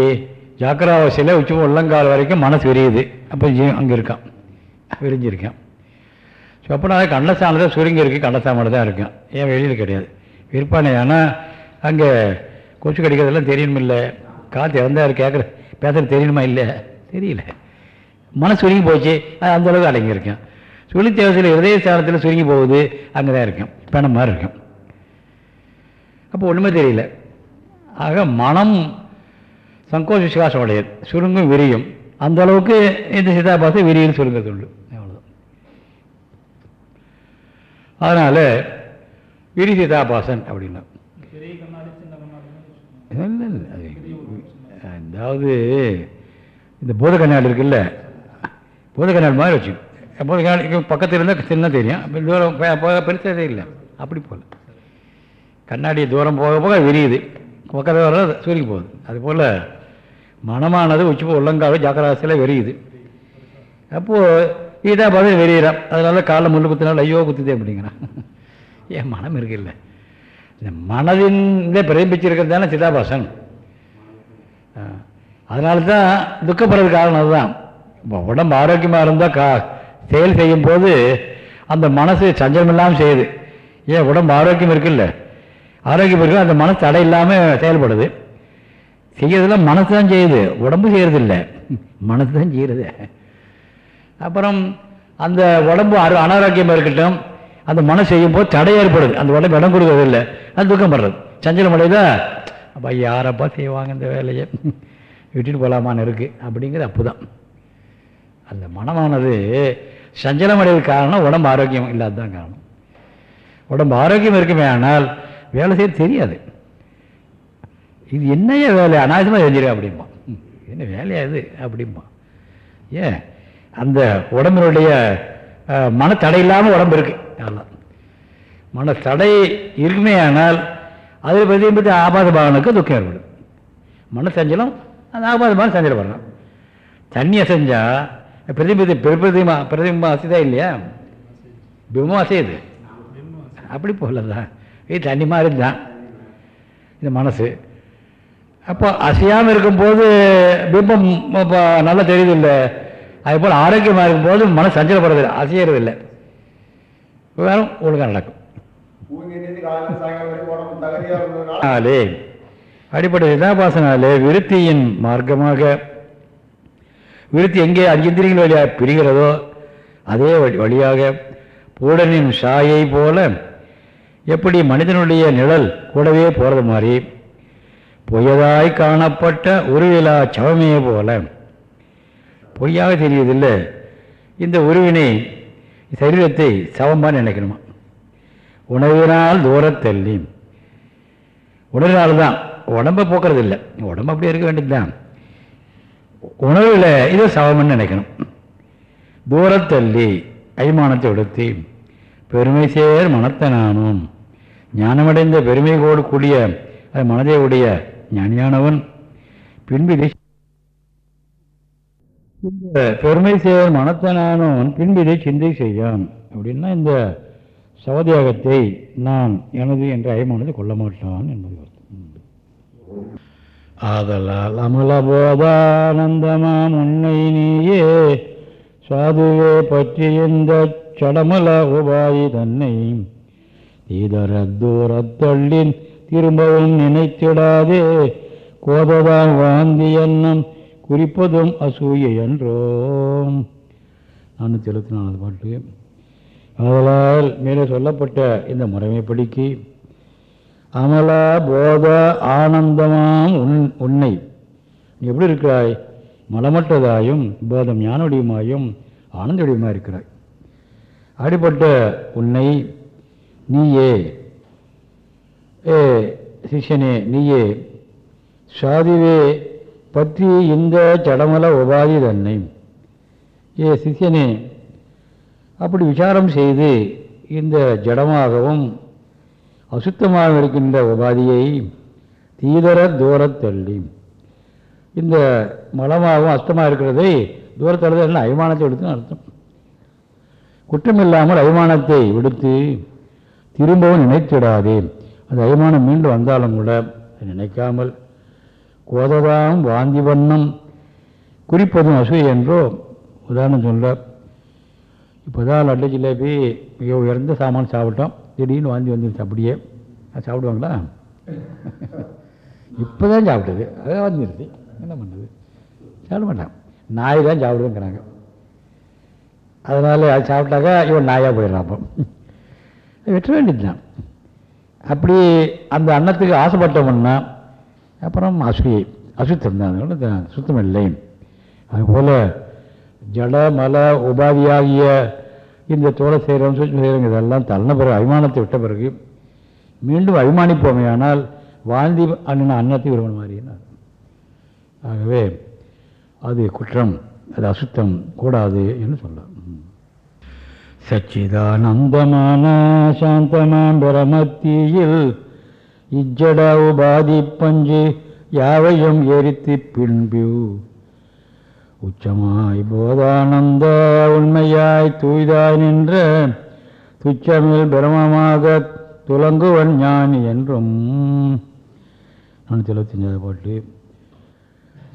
A: ஜாக்கிராவாசியில் உச்சி உள்ளங்கால் வரைக்கும் மனசு விரியுது. அப்போ அங்கே இருக்கான். விரிஞ்சிருக்கான். ஸோ அப்போ நான் சுருங்கி இருக்கு. கண்ணசாமி தான் இருக்கான். ஏன் வெளியில் கிடையாது. விற்பனை ஆனால் அங்கே கொச்சு கடிக்கிறதெல்லாம் தெரியணுமில்ல. காற்று இறந்தா கேட்குற பேசுறது தெரியணுமா இல்லை? தெரியல. மனசு சுருங்கி போச்சு. அது அந்தளவுக்கு அடங்கியிருக்கேன் சுழி தேவசையில் இதய ஸ்தானத்தில் சுருங்கி போகுது. அங்கே தான் இருக்கும் பிணம் மாதிரி இருக்கும் அப்போ ஒன்றுமே தெரியல. ஆக மனம் சங்கோஷ விசுவாசம் உடையது சுருங்கும் விரியும். அந்த அளவுக்கு இந்த சிதாபாசை விரியும் சுருங்க சொல்லு அவ்வளோதான் அதனால் விரி சிதாபாசன் அப்படின்னா
B: பெரிய கண்ணாடி சின்ன கண்ணாடி
A: இல்லை இல்லை அது அதாவது இந்த பூத கண்ணாடி இருக்குல்ல? பூத கண்ணாடி மாதிரி வச்சு பூத கண்ணாடி பக்கத்தில் இருந்தால் சின்ன தெரியும். தூரம் போக பெருசாக தெரியல அப்படி போகல கண்ணாடி தூரம் போக போக விரியுது. பக்கத்தில் வர சூரியக்கு போகுது. அதுபோல் மனமானது உச்சி உள்ளங்காவே ஜாக்கிராசியில் விரியுது. அப்போது இதான் பதில் வெறியிறான் அதனால காலை முள்ளு குத்தினால ஐயோ குத்துதே அப்படிங்கிறான். ஏன் மனம் இருக்குல்ல? இந்த மனதிலே பிரதிபிச்சிருக்கிறது தானே சிதாபாசன். அதனால தான் துக்கப்படுறதுக்கு காரணம் அதுதான். உடம்பு ஆரோக்கியமாக இருந்தால் கா செயல் செய்யும் போது அந்த மனசு சஞ்சலம் இல்லாமல் செய்யுது. ஏன் உடம்பு ஆரோக்கியம் இருக்குல்ல? ஆரோக்கியம் இருக்கு அந்த மனசு தடை இல்லாமல் செயல்படுது. செய்யறதெல்லாம் மனசு தான் செய்யுது உடம்பு செய்கிறது இல்லை மனசு தான் செய்கிறது அப்புறம் அந்த உடம்பு அரு அனாரோக்கியமாக இருக்கட்டும் அந்த மனசு செய்யும் போது தடை ஏற்படுது. அந்த உடம்பு இடம் கொடுக்கறது இல்லை அது துக்கம் படுறது சஞ்சலம் அடையுதா அப்போ யாரப்பா செய்வாங்க இந்த வேலையை? விட்டுட்டு போகலாமான்னு இருக்குது அப்படிங்கிறது அப்போ தான் அந்த மனமானது சஞ்சலம் அடைவதற்கு காரணம் உடம்பு ஆரோக்கியம் இல்லாததான் காரணம். உடம்பு ஆரோக்கியம் இருக்குமே ஆனால் வேலை செய்ய தெரியாது. இது என்னைய வேலை? அனாவசியமாக செஞ்சிருக்க அப்படிம்பா. என்ன வேலையா இது? அப்படிம்பா. ஏன்? அந்த உடம்பினுடைய மன மனத்தடை இல்லாமல் உடம்பு அதெல்லாம் மன மனத்தடை இருக்குமே ஆனால் அதில் பற்றி ஆபாத பாவனுக்கு துக்கம் ஏற்படும். மன சஞ்சலம் அந்த ஆபாதமான சஞ்சலம் வரலாம். தண்ணி அசைஞ்சால் பிரதிபதி பிரதிமா பிரதிபிம்பம் அசைதா இல்லையா? பிம்பம் அசையுது. அப்படி போகலதான் இது தண்ணி மாதிரி தான் இந்த மனசு. அப்போ அசையாமல் இருக்கும்போது பிம்பம் இப்போ நல்லா தெரியுது இல்லை அதே போல் ஆரோக்கியமாக இருக்கும்போது மனசு சஞ்சலப்படுறதில்லை. அசையறதில்லை. வேறும் ஒழுங்காக நடக்கும். அடிப்படை சிதாபாசனாலே விருத்தியின் மார்க்கமாக. விருத்தி எங்கே அஞ்சந்திரிகள் வழியாக பிரிகிறதோ அதே வழியாக பூடனின் சாயை போல எப்படி மனிதனுடைய நிழல் கூடவே போகிறது மாதிரி பொய்யதாய் காணப்பட்ட உருவிலா சவமையை போல. பொய்யாக தெரியுதில்லை. இந்த உருவினை சரீரத்தை சவமாக நினைக்கணுமா? உணவினால் தூரத்தள்ளி உணவினால் தான் உடம்பை போக்குறது இல்லை உடம்பு அப்படியே இருக்க வேண்டியது தான் உணவில் இதை சவம்னு நினைக்கணும். தூரத்தள்ளி அய்மானத்தை விடுத்தி பெருமை சேர் மனத்தை நானும் ஞானமடைந்த பெருமை கோடு கூடிய அது மனதை உடைய ஞானியானவன். பின்பு இந்த பெருமை சேர் மனத்தை நானும் பின்பு இதை சிந்தை செய்யான் அப்படின்னா இந்த சவதியாகத்தை நான் எனது என்ற அயமானதை கொள்ள மாட்டான் என்பது ஆதலால் அமலபோதானந்தமாம் உன்னை நீயே சாதுவே பற்றி இந்த சடமல உபாயி தன்னை இதர தூரத்தள்ளின் திரும்பவும் நினைத்திடாதே கோததான் வாந்தி எண்ணம் குறிப்பதும் அசூயை என்றோம் நானூற்றி எழுபத்தி நாலாவது பாட்டு. அதனால் மேலே சொல்லப்பட்ட இந்த முறைமைப்படிக்கு அமல போத ஆனந்தமாம் உன் உன்னை. நீ எப்படி இருக்கிறாய்? மலமற்றதாயும் போதம் ஞானவடியுமாயும் ஆனந்தவடியுமா இருக்கிறாய்? அடிப்பட்ட உன்னை நீயே ஏ சிஷ்யனே நீயே சாதிவே பற்றி இந்த சடமல உபாதி தன்னை. ஏ சிஷ்யனே அப்படி விசாரம் செய்து இந்த ஜடமாகவும் அசுத்தமாக இருக்கின்ற உபாதியை தீதர தூரத்தள்ளி இந்த மலமாகவும் அஸ்தமாக இருக்கிறதை தூரத்தள்ளது என்ன அபிமானத்தை எடுத்துன்னு அர்த்தம். குற்றமில்லாமல் அபிமானத்தை விடுத்து திரும்பவும் நினைத்திடாதே. அந்த அபிமானம் மீண்டும் வந்தாலும் கூட நினைக்காமல் கோததாம் வாந்தி வண்ணம் குறிப்பதும் அசூயை என்றோ உதாரணம் சொல்ல இப்போ தான் லட்டு ஜிலேபி மிக உயர்ந்த சாமான் சாப்பிட்டோம். திடீர்னு வாந்தி வந்துருச்சு அப்படியே. அது சாப்பிடுவாங்களா? <laughs> இப்போ தான் சாப்பிட்டது. அதே வந்துருச்சு. என்ன பண்ணுறது? சாப்பிட மாட்டான். நாய் தான் சாப்பிடுவேங்கிறாங்க அதனால் அது சாப்பிட்டாக்கா இவன் நாயாக போயிடுறான் அப்போ. வெட்ட வேண்டியது தான் அப்படி அந்த அன்னத்துக்கு ஆசைப்பட்டவன்னா அப்புறம் அசுயை அசுத்தம் தான் அதனால சுத்தம் இல்லை. அதுபோல் ஜட மல உபாதியாகிய இந்த தோலை செய்கிறோம் சூட்சம் செய்கிறோம் இதெல்லாம் தள்ள பிறகு அபிமானத்தை விட்ட பிறகு மீண்டும் அபிமானிப்போமே ஆனால் வாழ்ந்தி அண்ணன் அன்னத்தை விரும்பணும் மாறினார் ஆகவே அது குற்றம் அது அசுத்தம் கூடாது என்று சொல்லலாம். சச்சிதானந்தமான சாந்தமாம் பிரமத்தியில் இஜ்ஜட உபாதி பஞ்சு யாவையும் எரித்து பின்பு உச்சமாய் போதானந்த உண்மையாய் தூய்தாய் நின்ற துச்சமில் பிரமமாக துலங்குவன் ஞானி என்றும். நானூற்றி எழுபத்தஞ்சாவது பாட்டு.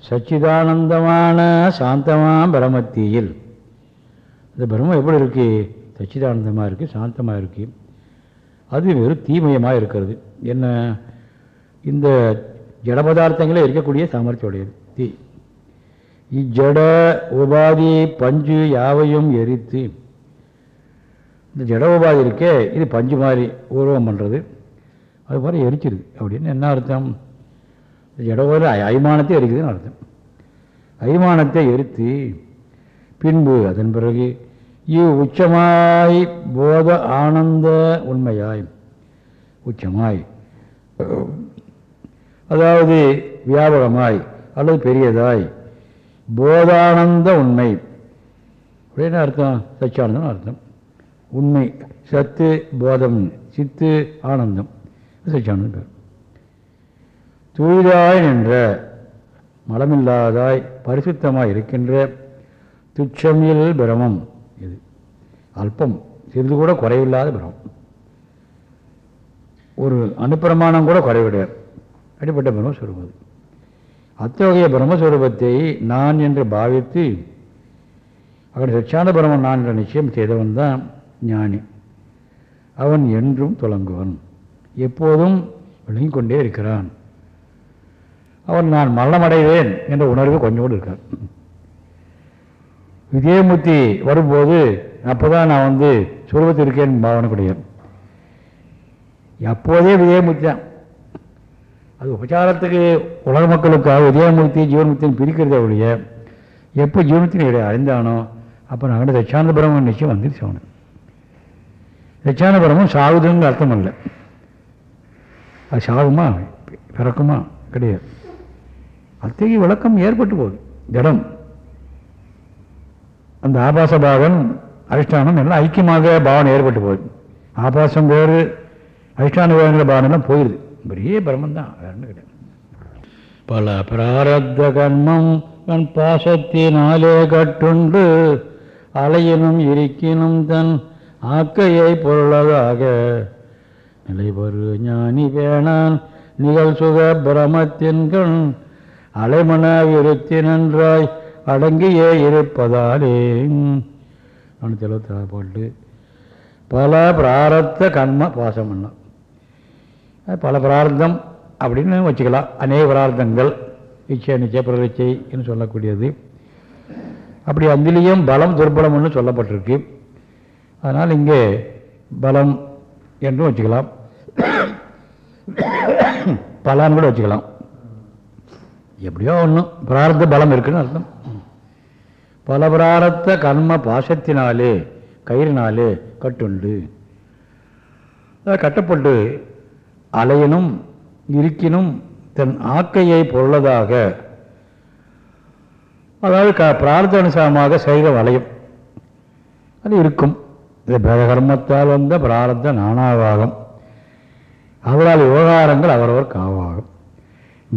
A: சச்சிதானந்தமான சாந்தமாக பிரமத்தியில். இந்த பிரம்மம் எப்படி இருக்கு? சச்சிதானந்தமாக இருக்குது சாந்தமாக இருக்குது அது வெறும் தீமயமாக இருக்கிறது. என்ன? இந்த ஜடபதார்த்தங்களே இருக்கக்கூடிய சாமர்த்தியுடையது. தீ இஜட உபாதி பஞ்சு யாவையும் எரித்து. இந்த ஜட உபாதி இருக்கே இது பஞ்சு மாதிரி உருவம் பண்ணுறது அது மாதிரி எரிச்சிருது. அப்படின்னு என்ன அர்த்தம்? ஜட அய்மானத்தை எரிக்குதுன்னு அர்த்தம். அய்மானத்தை எரித்து பின்பு அதன் பிறகு இவ் உச்சமாய் போத ஆனந்த உண்மையாய். உச்சமாய். அதாவது வியாபகமாய் அல்லது பெரியதாய். போதானந்த உண்மை. அப்படின்னு அர்த்தம்? சச்சியானந்தம் அர்த்தம். உண்மை. சத்து போதம். சித்து ஆனந்தம். சச்சியானந்தம் பேர். தூய்தாய் நின்ற மலமில்லாதாய் பரிசுத்தமாய் இருக்கின்ற துச்சமியல் பிரமம் இது. அல்பம். சிறிது கூட குறைவில்லாத பிரமம். ஒரு அனுப்பிரமாணம் கூட குறைவிடையார் அடிப்பட்ட பிரம்மஸ்வரூபம் அது அத்தகைய பிரம்மஸ்வரூபத்தை நான் என்று பாவித்து அவன் சச்சாந்த பிரம்மன் நான் என்ற நிச்சயம் செய்தவன் தான் ஞானி. அவன் என்றும் துலங்குவன். எப்போதும் விளங்கிக் கொண்டே இருக்கிறான். அவன் நான் மரணமடைவேன் என்ற உணர்வு கொஞ்சம் கூட இருக்கார் விஜயமூர்த்தி வரும்போது அப்போ தான் நான் வந்து சுரூபத்தில் இருக்கேன் பாவனை அப்போதே விஜயமூர்த்தி தான். அது உபச்சாரத்துக்கு உலக மக்களுக்காக விஜயமூர்த்தி ஜீவன்முக்தியும் பிரிக்கிறதே ஒழிய எப்போ ஜீவனத்தின் இடையே அறிந்தானோ அப்போ நாங்கள் தட்சாந்த பிரம்மன் நிச்சயம் வந்துருச்சு அவனு தட்சாந்த பிரம்மம் சாகுதுங்கிற அர்த்தம் இல்லை அது சாகுமா? பிறக்குமா? கிடையாது. அத்தகைய விளக்கம் ஏற்பட்டு போகுது. ஜடம் அந்த ஆபாச பாவன் அதிஷ்டானம் எல்லாம் ஐக்கியமாக பாவனை ஏற்பட்டு போகுது. ஆபாசம் வேறு அதிஷ்டான வேறுங்கிற பாவனைலாம் போயிடுது பெரிய பிரம்மந்தான் வேறு கிடையாது. பல பிராரத்த கர்மம் தன் பாசத்தினாலே கட்டுண்டு அலையினும் இருக்கினும் தன் ஆக்கையை பொருளதாக நிலைபரு ஞானி வேணான் நிகழ் சுக பிரமத்தின்கண் அலைமன விருத்தி நன்றாய் அடங்கியே இருப்பதாலே. நானூற்றி எழுபத்தி நாலு பாட்டு. பல பிராரத்த கண்ம பாசம் பண்ணலாம் பல பிரார்த்தம் அப்படின்னு வச்சுக்கலாம். அநேக பிரார்த்தங்கள். இச்சை நிச்சய பிரதிச்சை என்று சொல்லக்கூடியது. அப்படி அந்திலியும் பலம் துர்பலம்னு சொல்லப்பட்டிருக்கு. அதனால் இங்கே பலம் என்றும் வச்சுக்கலாம். பலான்னு கூட வச்சுக்கலாம். எப்படியோ ஒன்றும் பிரார்த்த பலம் இருக்குன்னு அர்த்தம். பல பிராரத்த கர்ம பாசத்தினாலே கயிறினாலே கட்டுண்டு. கட்டப்பட்டு அலையினும் இருக்கினும் தன் ஆக்கையை பொருளதாக அதாவது க பிரார்த்தானுசாரமாக சரீரம் அலையும் அது இருக்கும். இது பேதகர்மத்தால் வந்த பிராரத்த நானாவாகும். அவரால் விவகாரங்கள் அவரவர் காவாகும்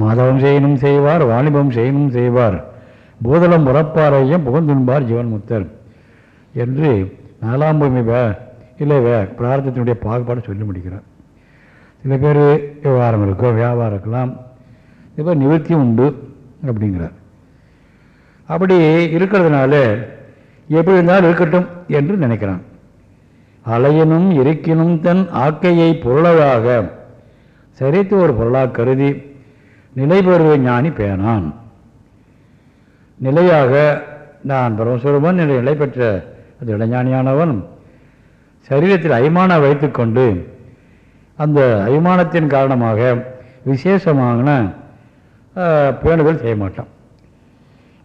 A: மாதவம் செய்யணும் செய்வார் வாணிபம் செய்யணும் செய்வார். பூதலம் புறப்பாரையும் புகழ்ந்துண்பார் ஜீவன் முத்தர் என்று நாலாம் பூமி வே இல்லை வே பிரார்த்தத்தினுடைய பாகுபாடு சொல்லி முடிக்கிறார். சில பேர் விவகாரம் இருக்கும் வியாபாரம் இருக்கலாம். இப்போ நிவர்த்தியும் உண்டு அப்படிங்கிறார். அப்படி இருக்கிறதுனால எப்படி இருந்தாலும் இருக்கட்டும் என்று நினைக்கிறான். அலையனும் இருக்கினும் தன் ஆக்கையை பொருளதாக சரித்து ஒரு பொருளாக கருதி நிலைபெறுவ ஞானி பேனான். நிலையாக நான் பரமசுரமன் என்று நிலை பெற்ற அந்த இளைஞானியானவன் சரீரத்தில் அய்மான வைத்துக்கொண்டு அந்த அபிமானத்தின் காரணமாக விசேஷமான பேணுதல் செய்ய மாட்டான்.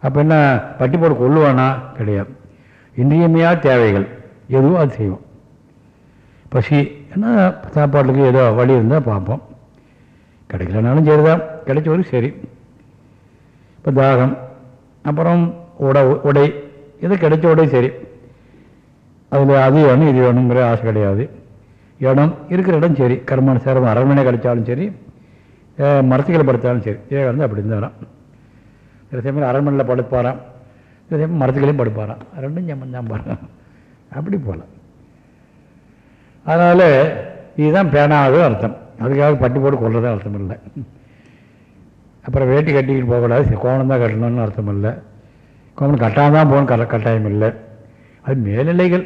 A: அப்போ என்ன பட்டி போட்டு கொள்ளுவானா கிடையாது. இன்றியமையா தேவைகள். எதுவும் அது செய்வோம் பசி என்ன சாப்பாட்டுக்கு ஏதோ வழி இருந்தால் பார்ப்போம். கிடைக்கலனாலும் சரிதான். கிடைச்சவரும் சரி. இப்போ தாகம் அப்புறம் உட உடை எது கிடைச்ச உடை சரி. அதில் அது வேணும் இது வேணுங்கிற ஆசை கிடையாது. இடம் இருக்கிற இடம் சரி. கர்மானுசாரம் அரண்மனை கிடைச்சாலும் சரி மரத்துக்களை படுத்தாலும் சரி. விவேகானந்தர் அப்படி இருந்தாராம். சில சமயம் அரண்மனையில் படுப்பாராம். சில சமயம் மரத்துக்களையும் படுப்பாராம். ரெண்டும் சம்பந்தம் பாருங்க. அப்படி போகலாம். அதனால் இதுதான் பேனாவது அர்த்தம். அதுக்காக பட்டி போட்டு கொள்றதா அர்த்தம் இல்லை. அப்புறம் வேட்டி கட்டிக்கிட்டு போகக்கூடாது. கோணம் தான் கட்டணும்னு அர்த்தம் இல்லை. கோணம் கட்டாமல் தான் போகணும். கட்டாயம் இல்லை. அது மேல்நிலைகள்.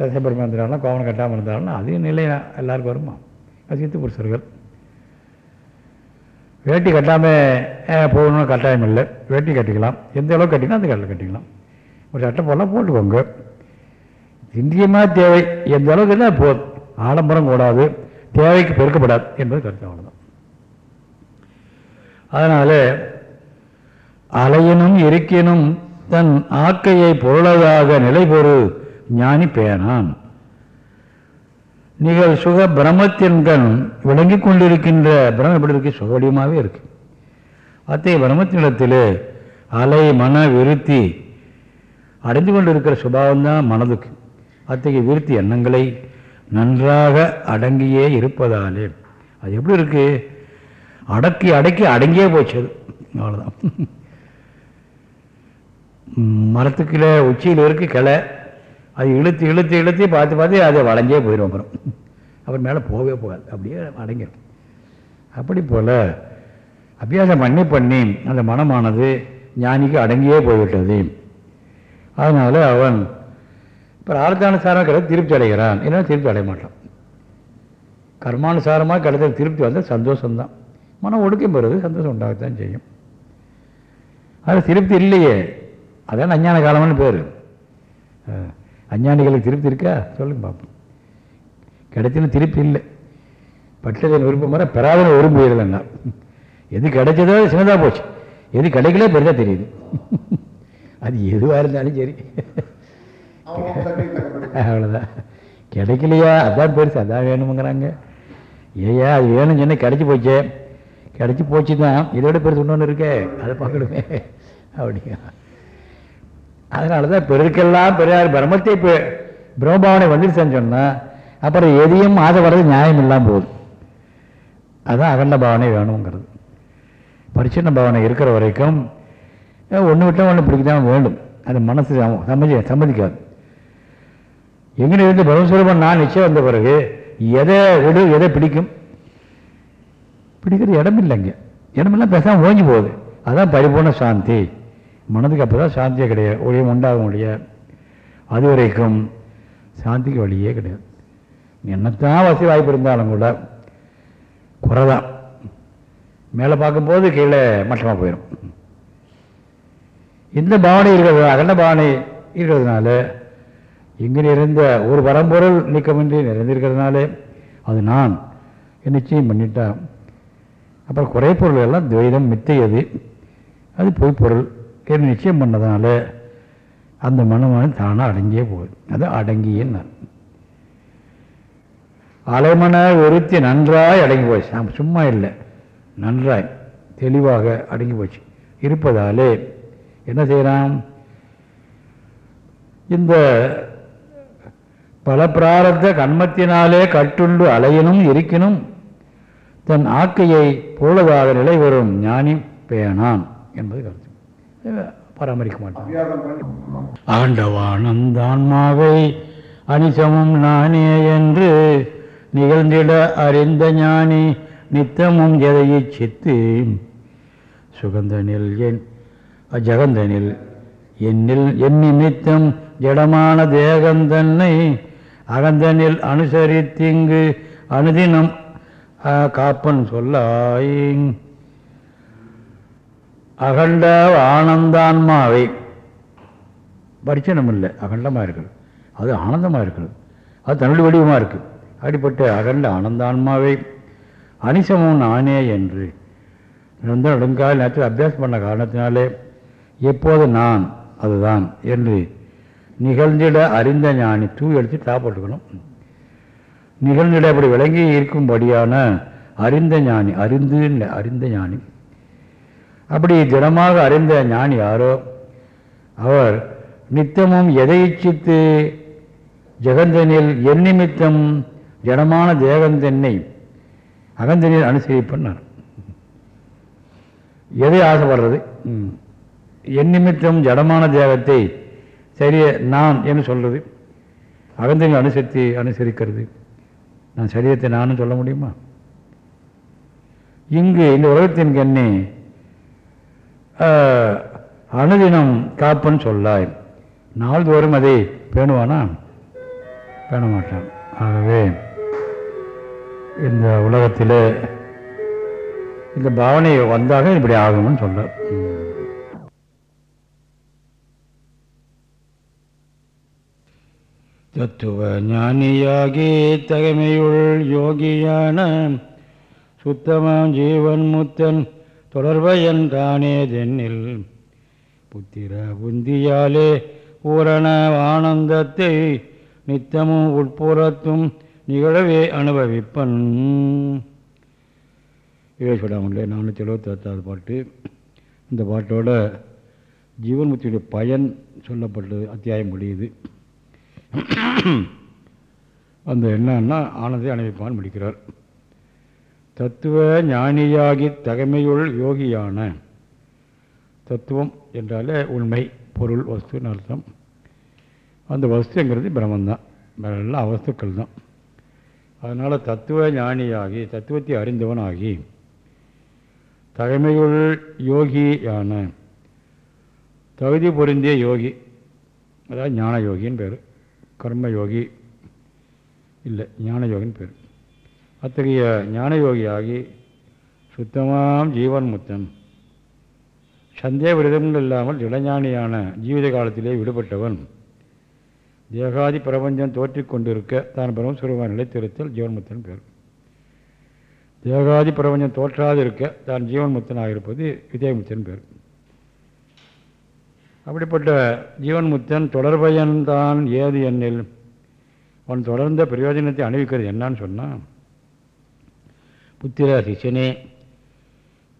A: சசிபெருமா இருந்தாலும் கோவணம் கட்டாமல் இருந்தாலும் அதையும் நிலை எல்லாருக்கும் வருமா? அது சித்து புருஷர்கள். வேட்டி கட்டாமல் போகணும்னு கட்டாயம் இல்லை. வேட்டி கட்டிக்கலாம். எந்த அளவுக்கு கட்டிக்கலாம் அந்த கடலில் கட்டிக்கலாம். ஒரு சட்டை போடலாம் போட்டுக்கோங்க. இந்தியமாக தேவை? எந்த அளவுக்கு இருந்தால் போதும். ஆடம்பரம் கூடாது. தேவைக்கு பெருக்கப்படாது என்பது கருத்து அவ்வளோதான் அதனால் அலையினும் இருக்கினும் தன் ஆக்கையை பொருளதாக நிலைபெறு ஞானி பேனான் நீங்கள் சுக பிரம்மத்தின்கண் விளங்கிக் கொண்டிருக்கின்ற பிரமம் எப்படி இருக்கு? சுகவடியமாகவே இருக்கு. அத்தகைய பிரம்மத்தினிடத்தில் அலை மன விருத்தி அடைந்து கொண்டிருக்கிற சுபாவம்தான் மனதுக்கு. அத்தகைய விருத்தி எண்ணங்களை நன்றாக அடங்கியே இருப்பதாலே. அது எப்படி இருக்கு? அடக்கி அடக்கி அடங்கியே போச்சு அது. அவ்வளோதான் <laughs> மரத்துக்குள்ள உச்சியில் இருக்குது கிளை. அது இழுத்து இழுத்து இழுத்து பார்த்து பார்த்து அதை வளைஞ்சே போயிடும் அப்புறம். அப்புறம் மேலே போகவே போகாது. அப்படியே அடங்கிடும். அப்படி போல் அபியாசம் பண்ணி பண்ணி அந்த மனமானது ஞானிக்கு அடங்கியே போய்விட்டது. அதனால் அவன் இப்போ ஆர்த்தானுசாரம் கிடையாது திருப்தி அடைகிறான். இல்லைன்னா திருப்தி அடைய மாட்டான். கர்மானுசாரமாக கிடைத்த திருப்தி வந்தால் சந்தோஷம்தான். மனம் ஒடுக்கம் பெறுவது சந்தோஷம் உண்டாகத்தான் செய்யும். அது திருப்தி இல்லையே. அதான் அஞ்ஞான காலம்னு பேர். அஞ்ஞானிகளுக்கு திருப்தி இருக்கா? சொல்லுங்க பார்ப்போம் கிடைச்சுன்னு திருப்பி இல்லை. பட்டதன் விருப்பம் வர பெறாதன விரும்பு இல்லைன்னா எது கிடைச்சதோ சின்னதாக போச்சு. எது கிடைக்கல பெரிதாக தெரியுது. அது எதுவாக இருந்தாலும் சரி. அவ்வளோதான் கிடைக்கலையா? அதான் பெருசு. அதான் வேணுமுங்கிறாங்க. ஏயா அது வேணும்னு சொன்னால் கிடச்சி போச்சே. கிடச்சி போச்சு தான் இதோட பெருசு இன்னொன்று இருக்கே. அதை பார்க்கணுமே. அப்படிங்க அதனால தான் பிறருக்கெல்லாம் பெரியார் பிரம்மத்தை இப்போ பிரம்மபாவனை வந்துருச்சுன்னு சொன்னால் அப்புறம் எதையும் ஆசைப்படுறது நியாயம் இல்லாமல் போகுது. அதுதான் அகண்ட பாவனை வேணுங்கிறது. பரிச்சின்ன பாவனை இருக்கிற வரைக்கும் ஒன்று விட்டால் ஒன்று பிடிக்கதான் வேண்டும். அது மனசு சம்மதி சம்மதிக்காது. எங்கே இருந்து பிரம்மஸ்வரூபம் நான் நிச்சயம் வந்த பிறகு எதை விடு எதை பிடிக்கும்? பிடிக்கிற இடம் இல்லைங்க இடமெல்லாம் பேசாமல் ஓஞ்சி போகுது. அதுதான் பரிபூர்ண சாந்தி. மனதுக்கு அப்போ தான் சாந்தியே கிடையாது. ஒளியும் உண்டாகும் ஒழிய அது வரைக்கும் சாந்திக்கு வழியே கிடையாது. என்னத்தான் வசதி வாய்ப்பு இருந்தாலும் கூட குறைதான். மேலே பார்க்கும்போது கீழே மட்டமாக போயிடும் இந்த பாவனை இருக்கிறது அகண்ட பாவனை இருக்கிறதுனால இங்கு நிறைந்த ஒரு பரம்பொருள் நீக்கமின்றி நிறைந்திருக்கிறதுனால அது நான். நிச்சயம் பண்ணிட்டேன் அப்புறம் குறைப்பொருள் எல்லாம் துவைதம் மித்தையது அது பொய்ப்பொருள். என்று நிச்சயம் பண்ணதுனால அந்த மனமானது தானாக அடங்கியே போகுது. அது அடங்கியன்னு அலைமன ஒருத்தி நன்றாய் அடங்கி போச்சு. நாம் சும்மா இல்லை. நன்றாய் தெளிவாக அடங்கி போச்சு. இருப்பதாலே என்ன செய்கிறான் இந்த பல பிராரத்த கண்மத்தினாலே கட்டுண்டு அலையினும் இருக்கினும் தன் ஆக்கையை போலதாக நிலை வரும் ஞானி பேணான் என்பது கருத்து. பராமரிக்க மாட்டான் ஆண்டவானந்தான்மாவை அனிசமும் நானே என்று நிகழ்ந்திட அறிந்த ஞானி நித்தமும் எதையை சித்து சுகந்தனில் என் அஜகந்தனில் என்னில் என் நிமித்தம் ஜடமான தேகந்தன்னை அகந்தனில் அனுசரித்திங்கு அனுதினம் காப்பன் சொல்லாய் அகண்ட ஆனந்தான்மாவை. பரிச்சனம் இல்லை அகண்டமாக இருக்கிறது அது ஆனந்தமாக இருக்கிறது அது தமிழ் வடிவமாக இருக்குது அப்படிப்பட்ட அகண்ட ஆனந்தான்மாவை. அனிசமும் நானே என்று நிரந்தர நெடுங்கால நேரத்தில் அபியாசம் பண்ண காரணத்தினாலே எப்போது நான் அதுதான் என்று நிகழ்ந்திட அறிந்த ஞானி தூ எடுத்து தாப்பட்டுக்கணும் நிகழ்ந்திட அப்படி விளங்கி இருக்கும்படியான அறிந்த ஞானி அறிந்து இல்லை அறிந்த ஞானி. அப்படி திடமாக அறிந்த ஞானி யாரோ? அவர் நித்தமும் எதை இச்சித்து ஜெகந்தனில் என் நிமித்தம் ஜடமான தேகந்தென்னை அகந்தனில் அனுசரிப்பன்னார். எதை ஆசைப்படுறது. என் நிமித்தம் ஜடமான தேகத்தை சரிய நான் என்று சொல்றது. அகந்தனில் அனுசரித்து அனுசரிக்கிறது. நான் சரீரத்தை நானும் சொல்ல முடியுமா? இங்கு இந்த உலகத்தின் கண்ணே அனுதினம் காப்பன் சொல்லாய். நாள்தோறும் அதை பேணுவானா? பேண மாட்டான் ஆகவே இந்த உலகத்தில் இந்த பாவனை வந்தாக இப்படி ஆகணும்னு சொல்ல. தத்துவ ஞானியாகி தகமையுள் யோகியான சுத்தமாம் ஜீவன் முத்தன் தொடர்பயன் தானே தென்னில் புத்திர புந்தியாலே பூரண ஆனந்தத்தை நித்தமும் உட்புறத்தும் நிகழவே அனுபவிப்பன். விவேஸ்வராமன்ல நானூற்றி எழுபத்தெட்டாவது பாட்டு. இந்த பாட்டோட ஜீவன் முத்தியுடைய பயன் சொல்லப்பட்டது அத்தியாயம் முடியுது. அந்த என்னன்னா ஆனந்தை அனுபவிப்பான் முடிக்கிறார். தத்துவ ஞானியாகி தகமையுள் யோகியான. தத்துவம் என்றாலே உண்மை பொருள் வஸ்துன்னு அர்த்தம். அந்த வஸ்துங்கிறது பிரம்மந்தான் வேற எல்லாம் அவஸ்துக்கள் தான் அதனால் தத்துவ ஞானியாகி தத்துவத்தை அறிந்தவனாகி தகமையுள் யோகியான. தகுதி பொருந்திய யோகி அதாவது ஞான யோகின்னு பேர். கர்ம யோகி இல்லை ஞான யோகின்னு பேர். அத்தகைய ஞானயோகியாகி சுத்தமாம் ஜீவன் முத்தன் சந்தேக விரதங்கள் இல்லாமல் இளஞானியான ஜீவித காலத்திலே விடுபட்டவன். தேகாதி பிரபஞ்சம் தோற்றிக் கொண்டிருக்க தான் பிரம்மஸ்வரூபம் நிலைத்திருத்தல் ஜீவன்முத்தன் பேர். தேகாதி பிரபஞ்சம் தோற்றாது இருக்க தான் ஜீவன்முத்தனாக இருப்பது விஜயமுத்தன் பேர். அப்படிப்பட்ட ஜீவன்முத்தன் தொடர்பயன் தான் ஏது என்னில்? அவன் தொடர்ந்த பிரயோஜனத்தை அணிவிக்கிறது என்னான்னு சொன்னால் புத்திர சிஷனே